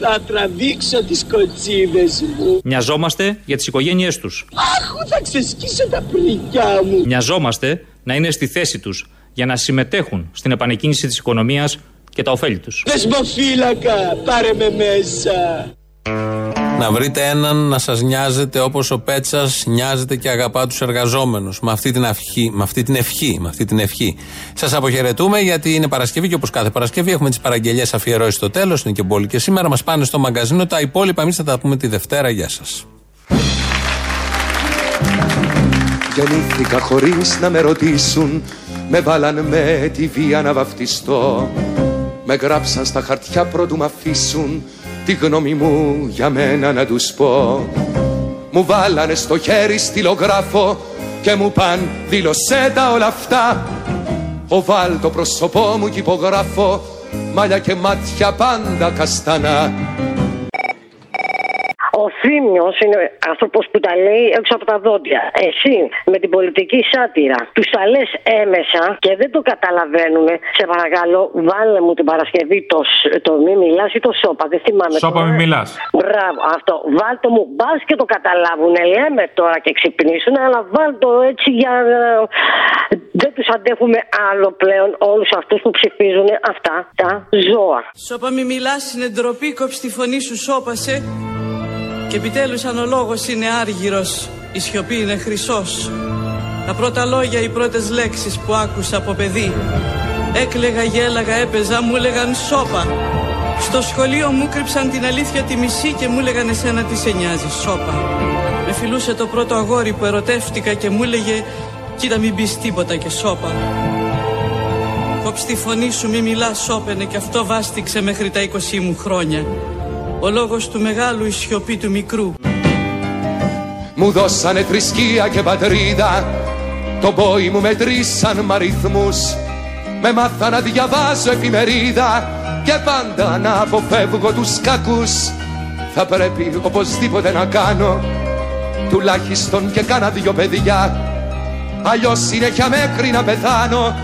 θα τραβήξω τις κοτσίδες μου. Νοιαζόμαστε για τις οικογένειές τους. Αχ, θα ξεσκίσω τα πρικιά μου. Νοιαζόμαστε να είναι στη θέση τους για να συμμετέχουν στην επανεκκίνηση της οικονομίας και τα ωφέλη τους. Δεσμοφύλακα, πάρε με μέσα. Να βρείτε έναν να σας νοιάζεται όπως ο Πέτσας νοιάζεται και αγαπά τους εργαζόμενους. Με αυτή την ευχή. Με αυτή την ευχή. Με αυτή την ευχή. Σας αποχαιρετούμε γιατί είναι Παρασκευή και όπως κάθε Παρασκευή έχουμε τις παραγγελίες αφιερώσει στο τέλος. Είναι και μπόλικε και σήμερα. Μας πάνε στο μαγκαζίνο. Τα υπόλοιπα εμείς θα τα πούμε τη Δευτέρα. Γεια σας. Γεννήθηκα χωρίς να με ρωτήσουν Με βάλαν με τη βία να βαφτιστώ Με γράψαν στα χαρτιά πρώτου μ' αφήσουν Τη γνώμη μου για μένα να τους πω. Μου βάλανε στο χέρι στυλογράφο Και μου παν δήλωσέ τα όλα αυτά. Οβάλ το πρόσωπό μου κι υπογράφω Μάλια και μάτια πάντα καστανά Ο Θήμιος είναι άνθρωπος που τα λέει έξω από τα δόντια. Εσύ με την πολιτική σάτυρα τους τα λες έμεσα και δεν το καταλαβαίνουν. Σε παρακαλώ, βάλε μου την Παρασκευή το, σ- το μη μιλάς ή το σώπα. Δεν θυμάμαι. Σώπα τώρα. μη μιλάς. Μπράβο, αυτό. Βάλτο μου, μπας και το καταλάβουν. Λέμε τώρα και ξυπνήσουν, αλλά βάλτο έτσι για να. Δεν τους αντέχουμε άλλο πλέον όλους αυτούς που ψηφίζουν αυτά τα ζώα. Σώπα μη μιλάς, είναι ντροπή, κόψει τη φωνή σου, σώπασε. Και επιτέλους αν ο λόγος είναι άργυρος, η σιωπή είναι χρυσός. Τα πρώτα λόγια, οι πρώτες λέξεις που άκουσα από παιδί. Έκλεγα, γέλαγα, έπαιζα, μου έλεγαν σώπα. Στο σχολείο μου κρύψαν την αλήθεια τη μισή και μου έλεγαν εσένα τι σε νοιάζει, σώπα. Με φιλούσε το πρώτο αγόρι που ερωτεύτηκα και μου έλεγε κοίτα μην πεις τίποτα και σώπα. Κόψ τη φωνή σου μη μιλάς σώπαινε και αυτό βάστηξε μέχρι τα 20 μου χρόνια. Ο λόγος του μεγάλου η σιωπή του μικρού. Μου δώσανε θρησκεία και πατρίδα. Το πόη μου μετρήσαν μ' αριθμούς Με μάθα να διαβάζω εφημερίδα. Και πάντα να αποφεύγω τους κακούς. Θα πρέπει οπωσδήποτε να κάνω. Τουλάχιστον και κάνα δυο παιδιά. Αλλιώς συνέχεια μέχρι να πεθάνω.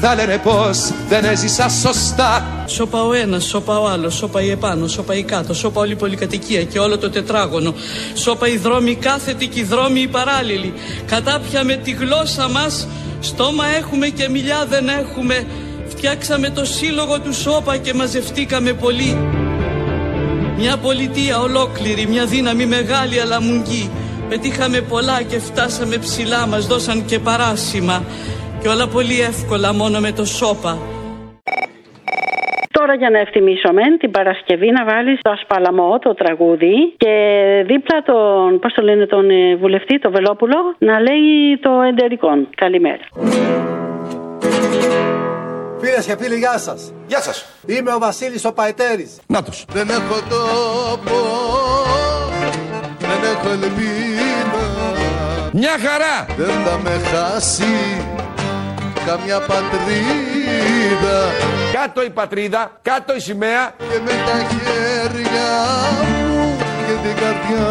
Θα λένε πως δεν έζησα σωστά Σώπα ο ένας, σώπα ο άλλος, σώπα η επάνω, σώπα η κάτω, σώπα όλη η πολυκατοικία και όλο το τετράγωνο. Σώπα οι δρόμοι κάθετοι και οι δρόμοι οι παράλληλοι. Κατάπια με τη γλώσσα μας, στόμα έχουμε και μιλιά δεν έχουμε. Φτιάξαμε το σύλλογο του σώπα και μαζευτήκαμε πολύ. Μια πολιτεία ολόκληρη, μια δύναμη μεγάλη αλλά μουγγή. Πετύχαμε πολλά και φτάσαμε ψηλά, μας δώσαν και παράσημα. Και όλα πολύ εύκολα μόνο με το σώπα. Τώρα για να ευθυμίσουμε την Παρασκευή να βάλεις το Ασπαλαμό, το τραγούδι και δίπλα τον, πώς το λένε, τον ε, βουλευτή, το Βελόπουλο, να λέει το εντερικό. Καλημέρα. Φίλες και φίλοι, γεια σας. Γεια σας Είμαι ο Βασίλης ο Παετέρη. Να τους Δεν έχω τόπο, δεν έχω ελπίδα. Μια χαρά Δεν θα με χάσει καμιά πατρίδα. Κάτω η πατρίδα, κάτω η σημαία. Και με τα χέρια μου και την καρδιά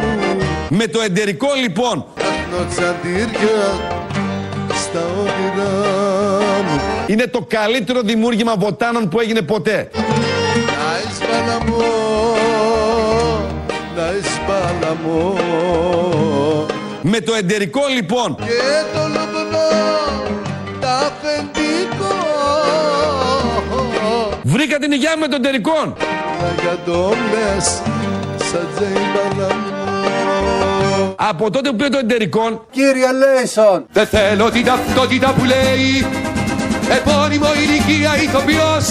μου. Με το εντερικό λοιπόν. Φτιάχνω τσαντήρια στα όνειρά μου. Είναι το καλύτερο δημιούργημα βοτάνων που έγινε ποτέ. Να εισπαλαμό, να εισπαλαμό Με το εντερικό λοιπόν. Και το Βρήκα την υγειά μου με το εντερικό για το μες σαν τζέιμπαλαμό Από τότε που πήρε το εντερικό Κύριε Λέισον. Δεν θέλω την ταυτότητα που λέει. Επώνυμο ηλικία ηθοποιός.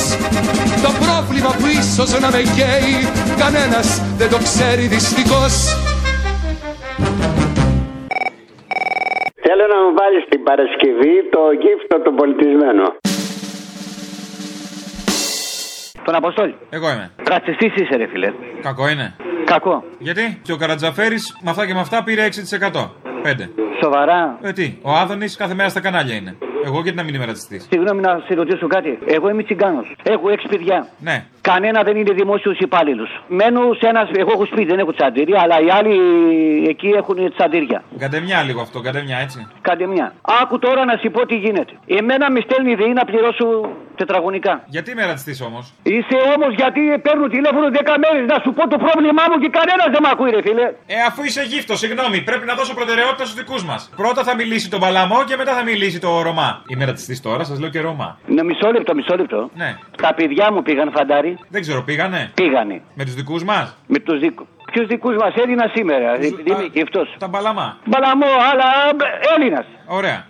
Το πρόβλημα που ίσως να με καίει Κανένας δεν το ξέρει δυστυχώς. Θέλω να μου βάλεις την Παρασκευή το γύφτο του πολιτισμένο. Τον Αποστόλη. Εγώ είμαι. Ρατσιστή είσαι, ρε φιλέ. Κακό είναι. Κακό. Γιατί; Και ο Καρατζαφέρης με αυτά και με αυτά πήρε 6%. 5. Σοβαρά. Ε, τι, ο Άδωνης κάθε μέρα στα κανάλια είναι. Εγώ γιατί να μην είμαι ρατσιστής; Συγγνώμη να σε ρωτήσω κάτι. Εγώ είμαι τσιγκάνος. Έχω έξι παιδιά. Ναι. Κανένα δεν είναι δημόσιος υπάλληλος. Μένω σε ένα. Εγώ έχω σπίτι, δεν έχω τσαντήρια, αλλά οι άλλοι εκεί έχουν τσαντήρια. Γκαντεμιά λίγο αυτό, γκαντεμιά έτσι. Κάντε μια. Άκου τώρα να σου πω τι γίνεται. Εμένα με στέλνει η ΔΕΗ να πληρώσω τετραγωνικά. Γιατί είμαι ρατσιστή όμως; Είσαι όμως γιατί παίρνω τηλέφωνο 10 μέρε να σου πω το πρόβλημά μου και κανένας δεν με ακούει, ρε φίλε. Ε, αφού είσαι γύφτος, συγγνώμη, πρέπει να δώσω προτεραιότητα στους δικούς μας. Πρώτα θα μιλήσει τον Παλαμό και μετά θα μιλήσει το Ρωμά. Είμαι ρατσιστής τώρα, σας λέω και Ρωμά. Να μισό λεπτό, μισό λεπτό. Ναι. Τα παιδιά μου πήγαν φαντάρι. Δεν ξέρω, πήγανε; Πήγανε. Με τους δικούς μας; Με τους δικού. Ποιους δικούς μας Έλληνας σήμερα, επειδή είμαι γυφτό. Τα Μπαλαμά. Μπαλαμό, αλλά Έλληνας. Ωραία.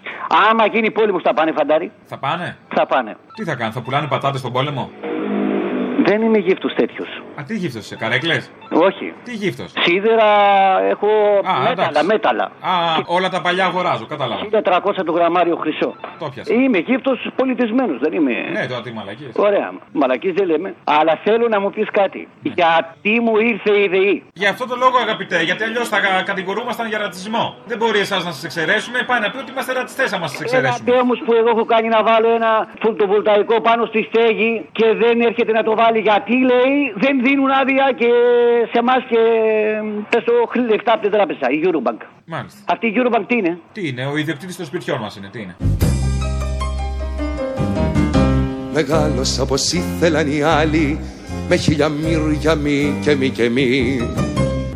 Άμα γίνει πόλεμος θα πάνε φαντάρι. Θα πάνε; Θα πάνε. Τι θα κάνουν, θα πουλάνε πατάτες στον πόλεμο; Δεν είμαι γύφτος τέτοιος. Α, τι γύφτος είσαι, καρέκλες; Όχι. Τι γύφτος; Σίδερα έχω Α, μέταλλα, εντάξει. μέταλλα. Α, όλα τα παλιά αγοράζω, κατάλαβα. 1400 το γραμμάριο χρυσό. Το πιάσα. Είμαι γύφτος πολιτισμένος, δεν είμαι. Ναι, τώρα τι μαλακίες. Ωραία. Μαλακή δεν λέμε. Αλλά θέλω να μου πεις κάτι. Ναι. Γιατί μου ήρθε η ΔΕΗ. Για αυτό το λόγο, αγαπητέ, γιατί αλλιώς θα κα- κατηγορούμασταν για ρατσισμό. Δεν μπορεί εσάς να σας εξαιρέσουμε, πάει να πει ότι είμαστε ρατσιστές άμα σας εξαιρέσουμε. Ένα όμως που εγώ έχω κάνει να βάλω ένα φωτοβολταϊκό πάνω στη στέγη και δεν έρχεται να το βάλει γιατί λέει δεν δίνουν άδεια και σε εμάς και πες το χρ- λεφτά από την τράπεζα, η Eurobank. Μάλιστα. Αυτή η Eurobank τι είναι; Τι είναι, ο ιδιοκτήτης των σπιτιών μας είναι, τι είναι; Μεγάλωσα όπως ήθελαν οι άλλοι Με χίλια μύρια μη και μη και μη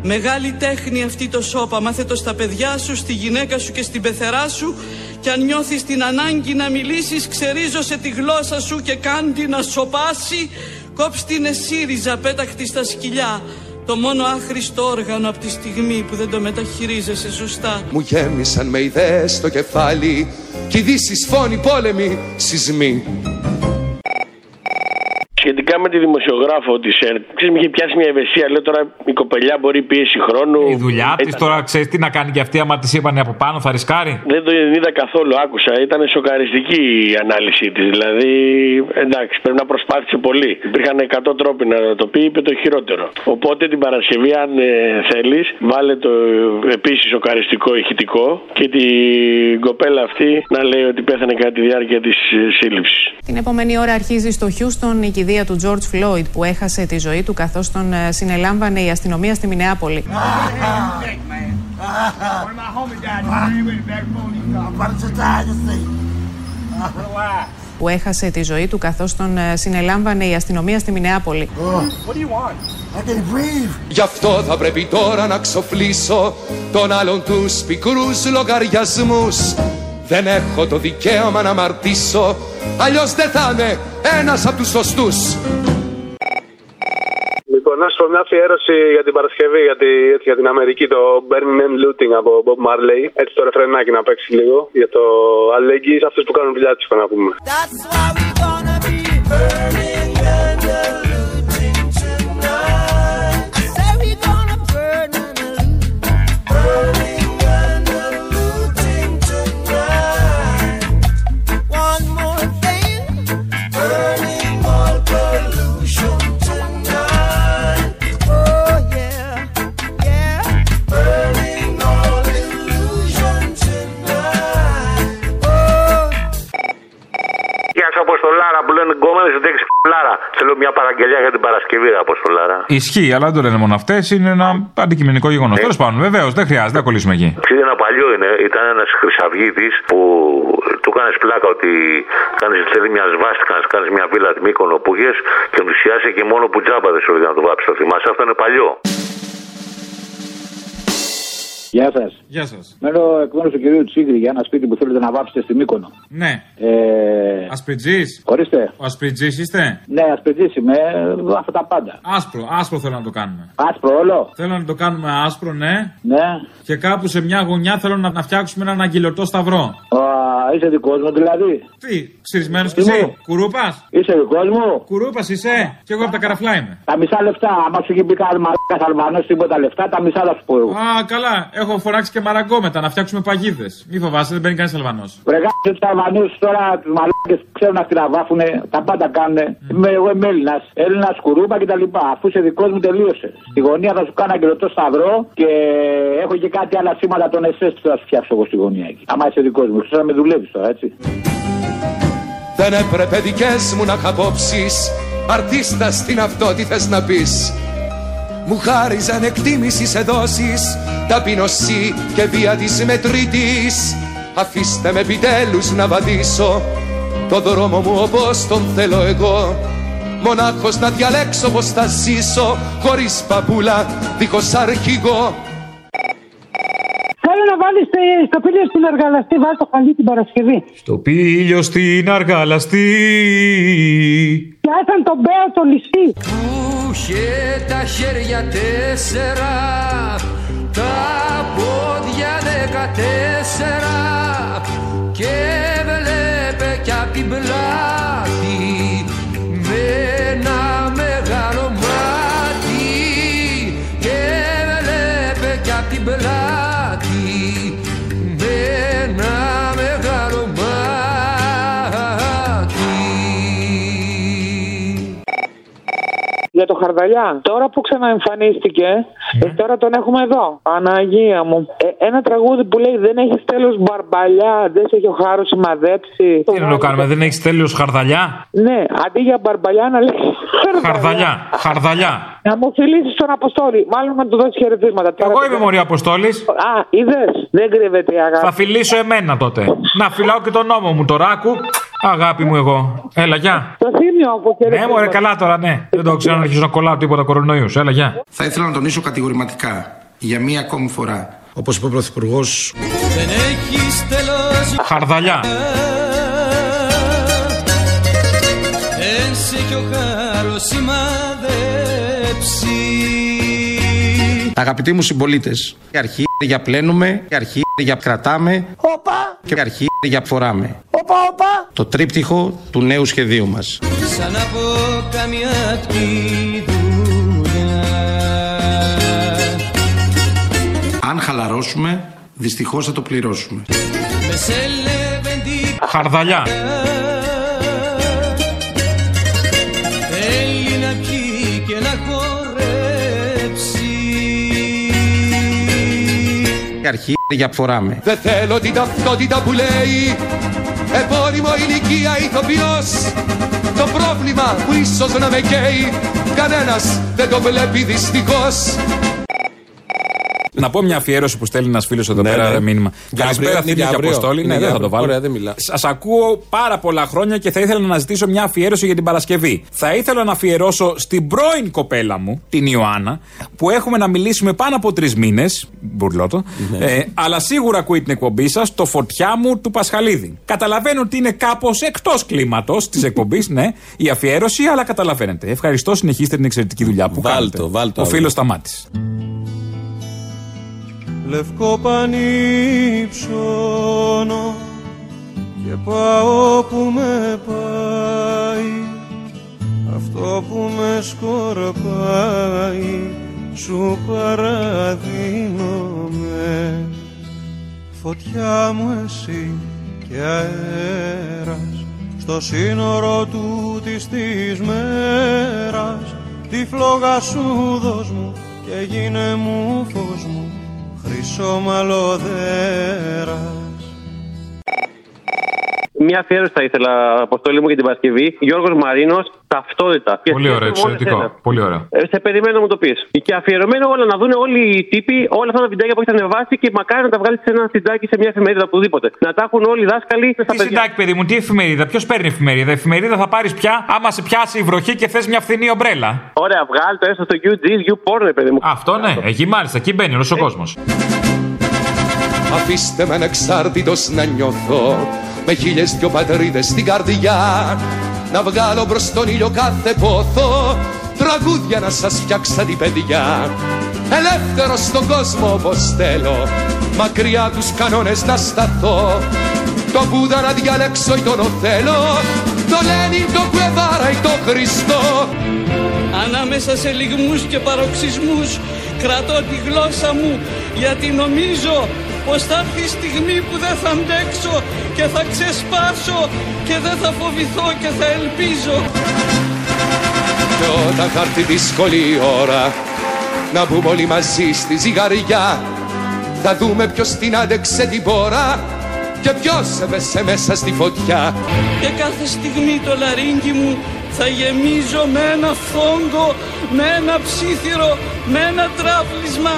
Μεγάλη τέχνη αυτή το σώπα. Μάθε το στα παιδιά σου, στη γυναίκα σου και στην πεθερά σου. Και αν νιώθεις την ανάγκη να μιλήσεις, ξερίζωσε τη γλώσσα σου και κάντι να σοπάσει. Κόψ την εσύριζα πέταχτη στα σκυλιά. Το μόνο άχρηστο όργανο από τη στιγμή που δεν το μεταχειρίζεσαι σωστά. Μου γέμισαν με ιδέες στο κεφάλι Κι ειδήσεις φόνοι πόλεμοι σεισμοί Σχετικά με τη δημοσιογράφο της ΕΡΤ, ξέρεις, με είχε πιάσει μια ευαισθησία. Λέω τώρα η κοπελιά μπορεί πίεση χρόνου. Η δουλειά της Ήταν- τώρα ξέρεις τι να κάνει και αυτή, άμα της είπανε από πάνω, θα ρισκάρει; Δεν το είδα καθόλου, άκουσα. Ήταν σοκαριστική η ανάλυση της. Δηλαδή, εντάξει, πρέπει να προσπάθησε πολύ. Υπήρχαν 100 τρόποι να το πει, είπε το χειρότερο. Οπότε την Παρασκευή, αν ε, θέλεις, βάλε το επίσης σοκαριστικό ηχητικό και την κοπέλα αυτή να λέει ότι πέθανε κατά τη διάρκεια της σύλληψης. Την επόμενη ώρα αρχίζει στο Χιούστον η κηδεία του George Floyd που έχασε τη ζωή του καθώς τον ε, συνελάμβανε η αστυνομία στη Μινεάπολη. Που έχασε τη ζωή του καθώς τον ε, συνελάμβανε η αστυνομία στη Μινεάπολη. Γι' αυτό θα πρέπει τώρα να ξοφλήσω Τον άλλον τους πικρούς λογαριασμούς Δεν έχω το δικαίωμα να μαρτήσω Αλλιώς δεν θα είμαι ένας από τους σωστούς Λοιπόν, να σου πω μια αφιέρωση για την Παρασκευή, για, τη, έτσι, για την Αμερική, το Birmingham Looting από Bob Marley. Έτσι το ρεφρενάκι να παίξει λίγο για το αλληλεγγύη σε αυτούς που κάνουν δουλειά της, να πούμε. Γεια σα, Αποστολάρα που λένε γκόμενες ότι έχεις Λάρα. Θέλω μια παραγγελιά για την Παρασκευή, ρε Αποστολάρα. Ισχύει, αλλά δεν το λένε μόνο αυτές. Είναι ένα αντικειμενικό γεγονός. Τέλος πάντων, βεβαίως, δεν χρειάζεται να κολλήσουμε εκεί. Ξέρετε, ένα παλιό είναι, ήταν ένας χρυσαυγίτης που του έκανε πλάκα ότι κάνεις θέλει μια σβάστηκα, να κάνεις μια βίλα τη Μύκονο που είχες και ενθουσιάσαι και μόνο που τζάμπα δεν σου έλεγε να το βάψεις. Το θυμάσαι, αυτό είναι παλιό. Γεια σας. Γεια σας. Μένω εκ μέρους του κυρίου Τσίγρη για ένα σπίτι που θέλετε να βάψετε στη Μύκονο. Ναι. Ε, Ασπιτζή. Ορίστε. Ο ασπιτζή είστε; Ναι, ασπιτζή είμαι. ε, Αυτά τα πάντα. Άσπρο, άσπρο θέλω να το κάνουμε. Άσπρο όλο; Θέλω να το κάνουμε άσπρο, ναι. Ναι. Και κάπου σε μια γωνιά θέλω να, να φτιάξουμε έναν αγγελωτό σταυρό. Α, είσαι δικός μου δηλαδή. Τι, ξυρισμένος κι Τι εσύ; μου; Κουρούπας; Είσαι δικός μου; Κουρούπας είσαι; Κι εγώ από τα καραφλά είμαι. Τα μισά λεφτά. Άμα σου έχει πει κανένα μαλάκα Αλβανό τίποτα λεφτά, τα μισά θα σου πω εγώ. Α, καλά. Έχω φωνάξει και μαραγκό μετά να φτιάξουμε παγίδες. Μη φοβάσαι, δεν μπαίνει κανείς Αλβανός. Βρεγάτε τους Αλβανούς τώρα, τους μαλάκες ξέρουν να τυραβάφουνε, τα πάντα κάνουν. Είμαι εγώ είμαι Έλληνας, Έλληνας κουρούπα κτλ. Αφού είσαι δικός μου, τελείωσε. Στη γωνία θα σου κάνω αγγελωτό σταυρό και έχω και κάτι άλλα σήματα των ΕΣΕΣ που θα σου φτιάξω εγώ στη γωνία εκεί. Άμα είσαι δικός μου, ξέρω να με δουλεύεις τώρα, έτσι. Δεν έπρεπε δικές μου να είχα απόψεις Αρτίστα στην αυτό τι θες να πεις; Μου χάριζαν εκτίμησης σε δόσεις Ταπεινωσή και βία της μετρητής Αφήστε με επιτέλους να βαδίσω Το δρόμο μου όπως τον θέλω εγώ Μονάχος να διαλέξω πως θα ζήσω Χωρίς παπούλα, δίχως αρχηγό Θέλω να βάλει στο πύλιο στην αργαλαστή, βάλει το χαλί την Παρασκευή. Στο πήλιο στην αργαλαστή. Και άσαν τον Μπέο το ληστή. Που είχε τα χέρια τέσσερα, τα πόδια δεκατέσσερα και βλέπε κι απ' την πλάτη Για το Χαρδαλιά. Τώρα που ξαναεμφανίστηκε, ε, τώρα τον έχουμε εδώ. Παναγία μου. Ε, ένα τραγούδι που λέει Δεν έχεις τέλος μπαρμπαλιά, δεν σε έχει ο χάρος σημαδέψει. Τι να το κάνουμε, δεν έχεις τέλειος χαρδαλιά; Ναι, αντί για μπαρμπαλιά να λέει Χαρδαλιά, χαρδαλιά. Να μου φιλήσεις τον Αποστόλη. Μάλλον να του δώσεις χαιρετίσματα. Εγώ είμαι μωρή Αποστόλης. Α, είδες. Δεν κρύβεται η αγάπη. Θα φιλήσω εμένα τότε. Να φυλάω και τον νόμο μου τώρα, άκου. Αγάπη μου εγώ. Έλα, γεια. Το θύμιο από Ναι, μωρέ, καλά τώρα, ναι. Δεν το ξέρω να αρχίσω να κολλάω τίποτα κορονοϊούς. Έλα, γεια. Θα ήθελα να τονίσω κατηγορηματικά για μία ακόμη φορά, όπως είπε ο Πρωθυπουργός, Δεν έχει τέλο Χαρδαλιά. Δεν σε έχει ο χάρος σημαδέψει Αγαπητοί μου συμπολίτες, η αρχή για πλένουμε, η αρχή για κρατάμε Οπα, και η αρχή για φοράμε. οπα, οπα. Το τρίπτυχο του νέου σχεδίου μας. Σαν να πω καμιά τκή δουλειά. Αν χαλαρώσουμε, δυστυχώς θα το πληρώσουμε. Με σελεβεντή Χαρδαλιά. Η αρχή για φοράμε. Δεν θέλω την ταυτότητα που λέει Επώνυμο ηλικία ηθοποιός Το πρόβλημα που ίσως να με καίει Κανένας δεν το βλέπει δυστυχώς Να πω μια αφιέρωση που στέλνει ένας φίλος εδώ Ναι, πέρα ναι. μήνυμα. Για Καλησπέρα, αύριο, Θήμη είναι και για αύριο. Αποστόλη. Είναι Ναι, για δεν θα το αύριο. βάλω. Ωραία, δεν μιλά. Σας ακούω πάρα πολλά χρόνια και θα ήθελα να ζητήσω μια αφιέρωση για την Παρασκευή. Θα ήθελα να αφιερώσω στην πρώην κοπέλα μου, την Ιωάννα, που έχουμε να μιλήσουμε πάνω από τρεις μήνες. Μπουρλότο. Ναι. Ε, αλλά σίγουρα ακούει την εκπομπή σας, το φωτιά μου του Πασχαλίδη. Καταλαβαίνω ότι είναι κάπως εκτός κλίματος της εκπομπής, ναι, η αφιέρωση, αλλά καταλαβαίνετε. Ευχαριστώ, συνεχίστε την εξαιρετική δουλειά που Βάλτο, κάνετε. βάλτο Ο αύριο. φίλος σταμάτη. Λευκό πανί ψώνω και πάω που με πάει. Αυτό που με σκορπάει σου παραδίνομαι φωτιά μου εσύ και αέρας στο σύνορο του της της μέρας. Τη φλόγα σου δώσ' μου και γίνε μου φως μου χρυσό μαλλοδέρας Μια αφιέρωση θα ήθελα, Αποστόλη μου, για την Παρασκευή. Γιώργος Μαρίνος, ταυτότητα. Και Πολύ ωραίο, σκέφτομαι μόνο εξαιρετικό. εσένα. Πολύ ωραίο. Ε, σε περιμένω να μου το πεις. Και αφιερωμένο όλα να δουν όλοι οι τύποι όλα αυτά τα βιντεάκια που έχετε ανεβάσει και μακάρι να τα βγάλεις σε ένα συντάκι σε μια εφημερίδα οπουδήποτε. Να τα έχουν όλοι οι δάσκαλοι στα Τι παιδιά. συντάκι, παιδί μου, τι εφημερίδα, ποιος παίρνει εφημερίδα; Εφημερίδα θα πάρεις πια άμα σε πιάσει η βροχή και θες μια φθηνή ομπρέλα. Ωραία, βγάλει το έστω στο UG, YouPorn, παιδί μου. Αυτό ναι, εκεί μάλιστα, εκεί μπαίνει όλος ο κόσμος. Αφήστε με ανεξάρτητος να νιώθω Με χίλιες δυο πατρίδες στην καρδιά. Να βγάλω μπρος τον ήλιο κάθε πόθο Τραγούδια να σας φτιάξα την παιδιά. Ελεύθερος στον κόσμο όπως θέλω Μακριά τους κανόνες να σταθώ. Το Βούδα να διαλέξω ή τον Οθέλο Το Λένιν, το Κουεβάρα ή το Χριστό. Ανάμεσα σε λιγμούς και παροξισμούς κρατώ τη γλώσσα μου γιατί νομίζω πως θα έρθει η στιγμή που δεν θα αντέξω και θα ξεσπάσω και δεν θα φοβηθώ και θα ελπίζω. Και όταν θα έρθει δύσκολη η ώρα Να μπούμε όλοι μαζί στη ζυγαριά Θα δούμε ποιος την άντεξε την πόρα Και ποιος έβεσε μέσα στη φωτιά. Και κάθε στιγμή το λαρίνκι μου θα γεμίζω με ένα φόγκο, με ένα ψήθυρο, με ένα τράπλισμα.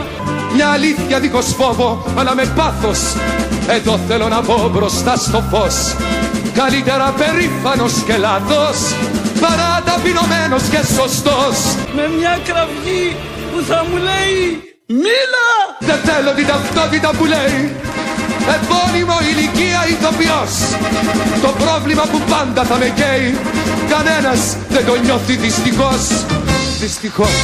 Μια αλήθεια δίχως φόβο αλλά με πάθος. Εδώ θέλω να πω μπροστά στο φως. Καλύτερα περήφανος και λάθος Παρά ταπεινωμένος και σωστός. Με μια κραυγή που θα μου λέει Μίλα! Δεν θέλω την ταυτότητα που λέει Επώνυμο ηλικία ηθοποιός. Το πρόβλημα που πάντα θα με καίει Κανένας δεν το νιώθει δυστυχώς. Δυστυχώς